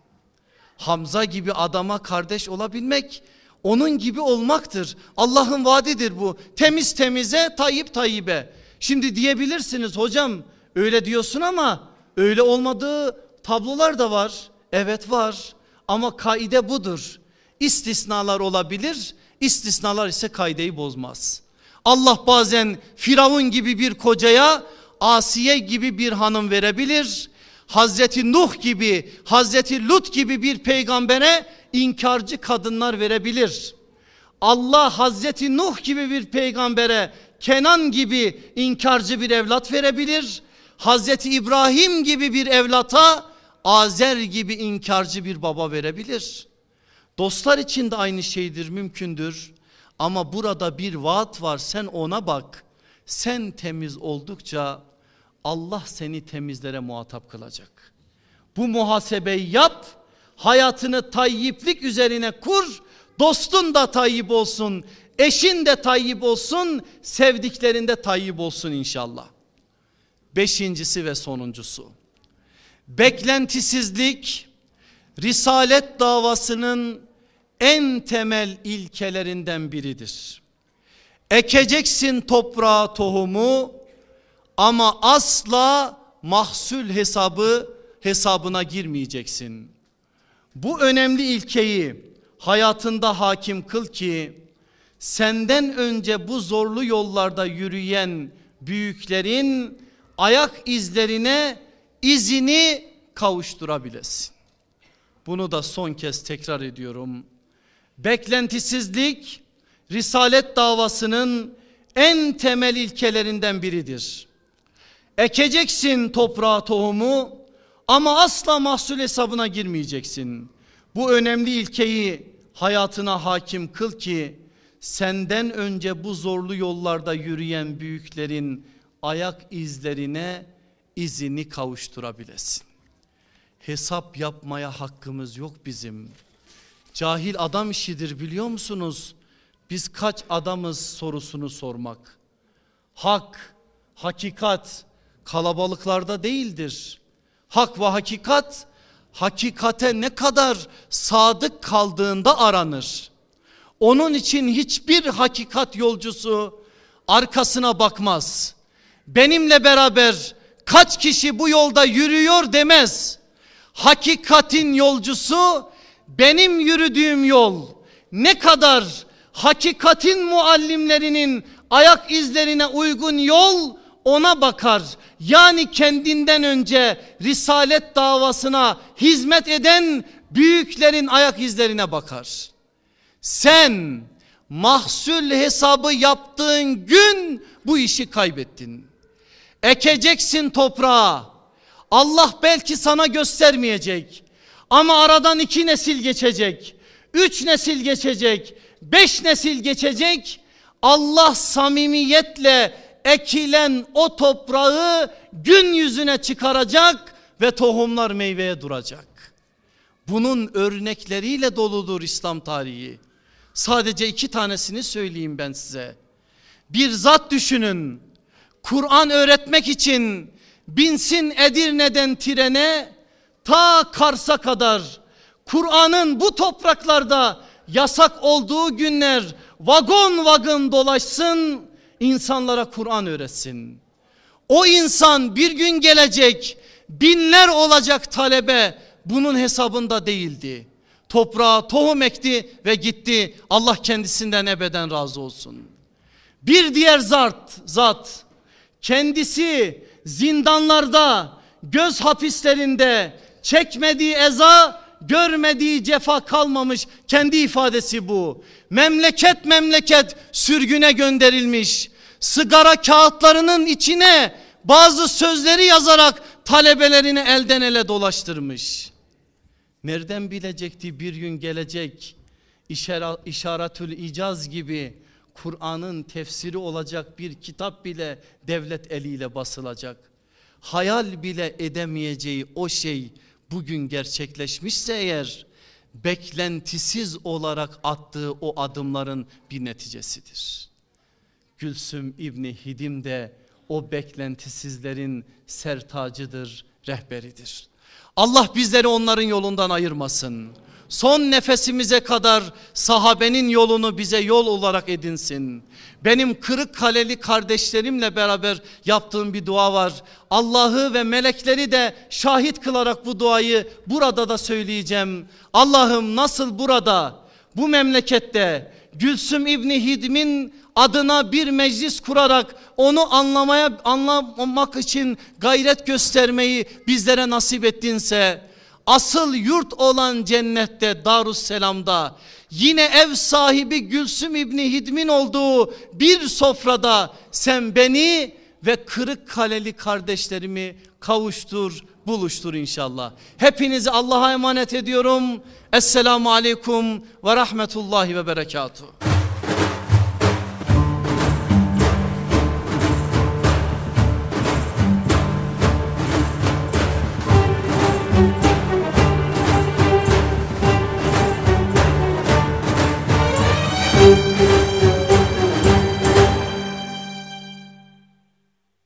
Hamza gibi adama kardeş olabilmek onun gibi olmaktır. Allah'ın vaadidir bu. Temiz temize tayyip tayyibe. Şimdi diyebilirsiniz hocam öyle diyorsun ama öyle olmadığı tablolar da var. Evet var ama kaide budur. İstisnalar olabilir. İstisnalar ise kaideyi bozmaz. Allah bazen Firavun gibi bir kocaya Asiye gibi bir hanım verebilir. Hazreti Nuh gibi, Hazreti Lut gibi bir peygambere inkarcı kadınlar verebilir. Allah Hazreti Nuh gibi bir peygambere Kenan gibi inkarcı bir evlat verebilir. Hazreti İbrahim gibi bir evlata Azer gibi inkarcı bir baba verebilir. Dostlar için de aynı şeydir mümkündür. Ama burada bir vaat var sen ona bak. Sen temiz oldukça Allah seni temizlere muhatap kılacak. Bu muhasebeyi yap. Hayatını tayyiplik üzerine kur. Dostun da tayyip olsun. Eşin de tayyip olsun. Sevdiklerin de tayyip olsun inşallah. Beşincisi ve sonuncusu. Beklentisizlik Risalet davasının en temel ilkelerinden biridir. Ekeceksin toprağa tohumu ama asla mahsul hesabı hesabına girmeyeceksin. Bu önemli ilkeyi hayatında hakim kıl ki senden önce bu zorlu yollarda yürüyen büyüklerin ayak izlerine izini kavuşturabilesin. Bunu da son kez tekrar ediyorum. Beklentisizlik risalet davasının en temel ilkelerinden biridir. Ekeceksin toprağa tohumu ama asla mahsul hesabına girmeyeceksin. Bu önemli ilkeyi hayatına hakim kıl ki senden önce bu zorlu yollarda yürüyen büyüklerin ayak izlerine izini kavuşturabilesin. Hesap yapmaya hakkımız yok bizim. Cahil adam işidir biliyor musunuz? Biz kaç adamız sorusunu sormak. Hak, hakikat kalabalıklarda değildir. Hak ve hakikat hakikate ne kadar sadık kaldığında aranır. Onun için hiçbir hakikat yolcusu arkasına bakmaz. Benimle beraber kaç kişi bu yolda yürüyor demez. Hakikatin yolcusu benim yürüdüğüm yol ne kadar hakikatin muallimlerinin ayak izlerine uygun yol ona bakar. Yani kendinden önce risalet davasına hizmet eden büyüklerin ayak izlerine bakar. Sen mahsul hesabı yaptığın gün bu işi kaybettin. Ekeceksin toprağa. Allah belki sana göstermeyecek. Ama aradan iki nesil geçecek. Üç nesil geçecek. Beş nesil geçecek. Allah samimiyetle ekilen o toprağı gün yüzüne çıkaracak ve tohumlar meyveye duracak. Bunun örnekleriyle doludur İslam tarihi. Sadece iki tanesini söyleyeyim ben size. Bir zat düşünün. Kur'an öğretmek için binsin Edirne'den trene ta Kars'a kadar Kur'an'ın bu topraklarda yasak olduğu günler vagon vagon dolaşsın insanlara Kur'an öğretsin. O insan bir gün gelecek binler olacak talebe bunun hesabında değildi. Toprağa tohum ekti ve gitti. Allah kendisinden ebeden razı olsun. Bir diğer zat, zat kendisi zindanlarda, göz hapislerinde çekmediği eza, görmediği cefa kalmamış. Kendi ifadesi bu. Memleket memleket sürgüne gönderilmiş. Sigara kağıtlarının içine bazı sözleri yazarak talebelerini elden ele dolaştırmış. Nereden bilecekti bir gün gelecek işaretül icaz gibi Kur'an'ın tefsiri olacak bir kitap bile devlet eliyle basılacak. Hayal bile edemeyeceği o şey bugün gerçekleşmişse eğer beklentisiz olarak attığı o adımların bir neticesidir. Gülsüm İbni Hidim de o beklentisizlerin sertacıdır, rehberidir. Allah bizleri onların yolundan ayırmasın. Son nefesimize kadar sahabenin yolunu bize yol olarak edinsin. Benim kırık kaleli kardeşlerimle beraber yaptığım bir dua var. Allah'ı ve melekleri de şahit kılarak bu duayı burada da söyleyeceğim. Allah'ım nasıl burada bu memlekette Gülsüm İbni Hidm'in adına bir meclis kurarak onu anlamaya anlamak için gayret göstermeyi bizlere nasip ettinse asıl yurt olan cennette Darusselam'da yine ev sahibi Gülsüm İbni Hidm'in olduğu bir sofrada sen beni ve kırık kaleli kardeşlerimi kavuştur buluştur inşallah. Hepinizi Allah'a emanet ediyorum. Esselamu Aleyküm ve Rahmetullahi ve Berekatuhu.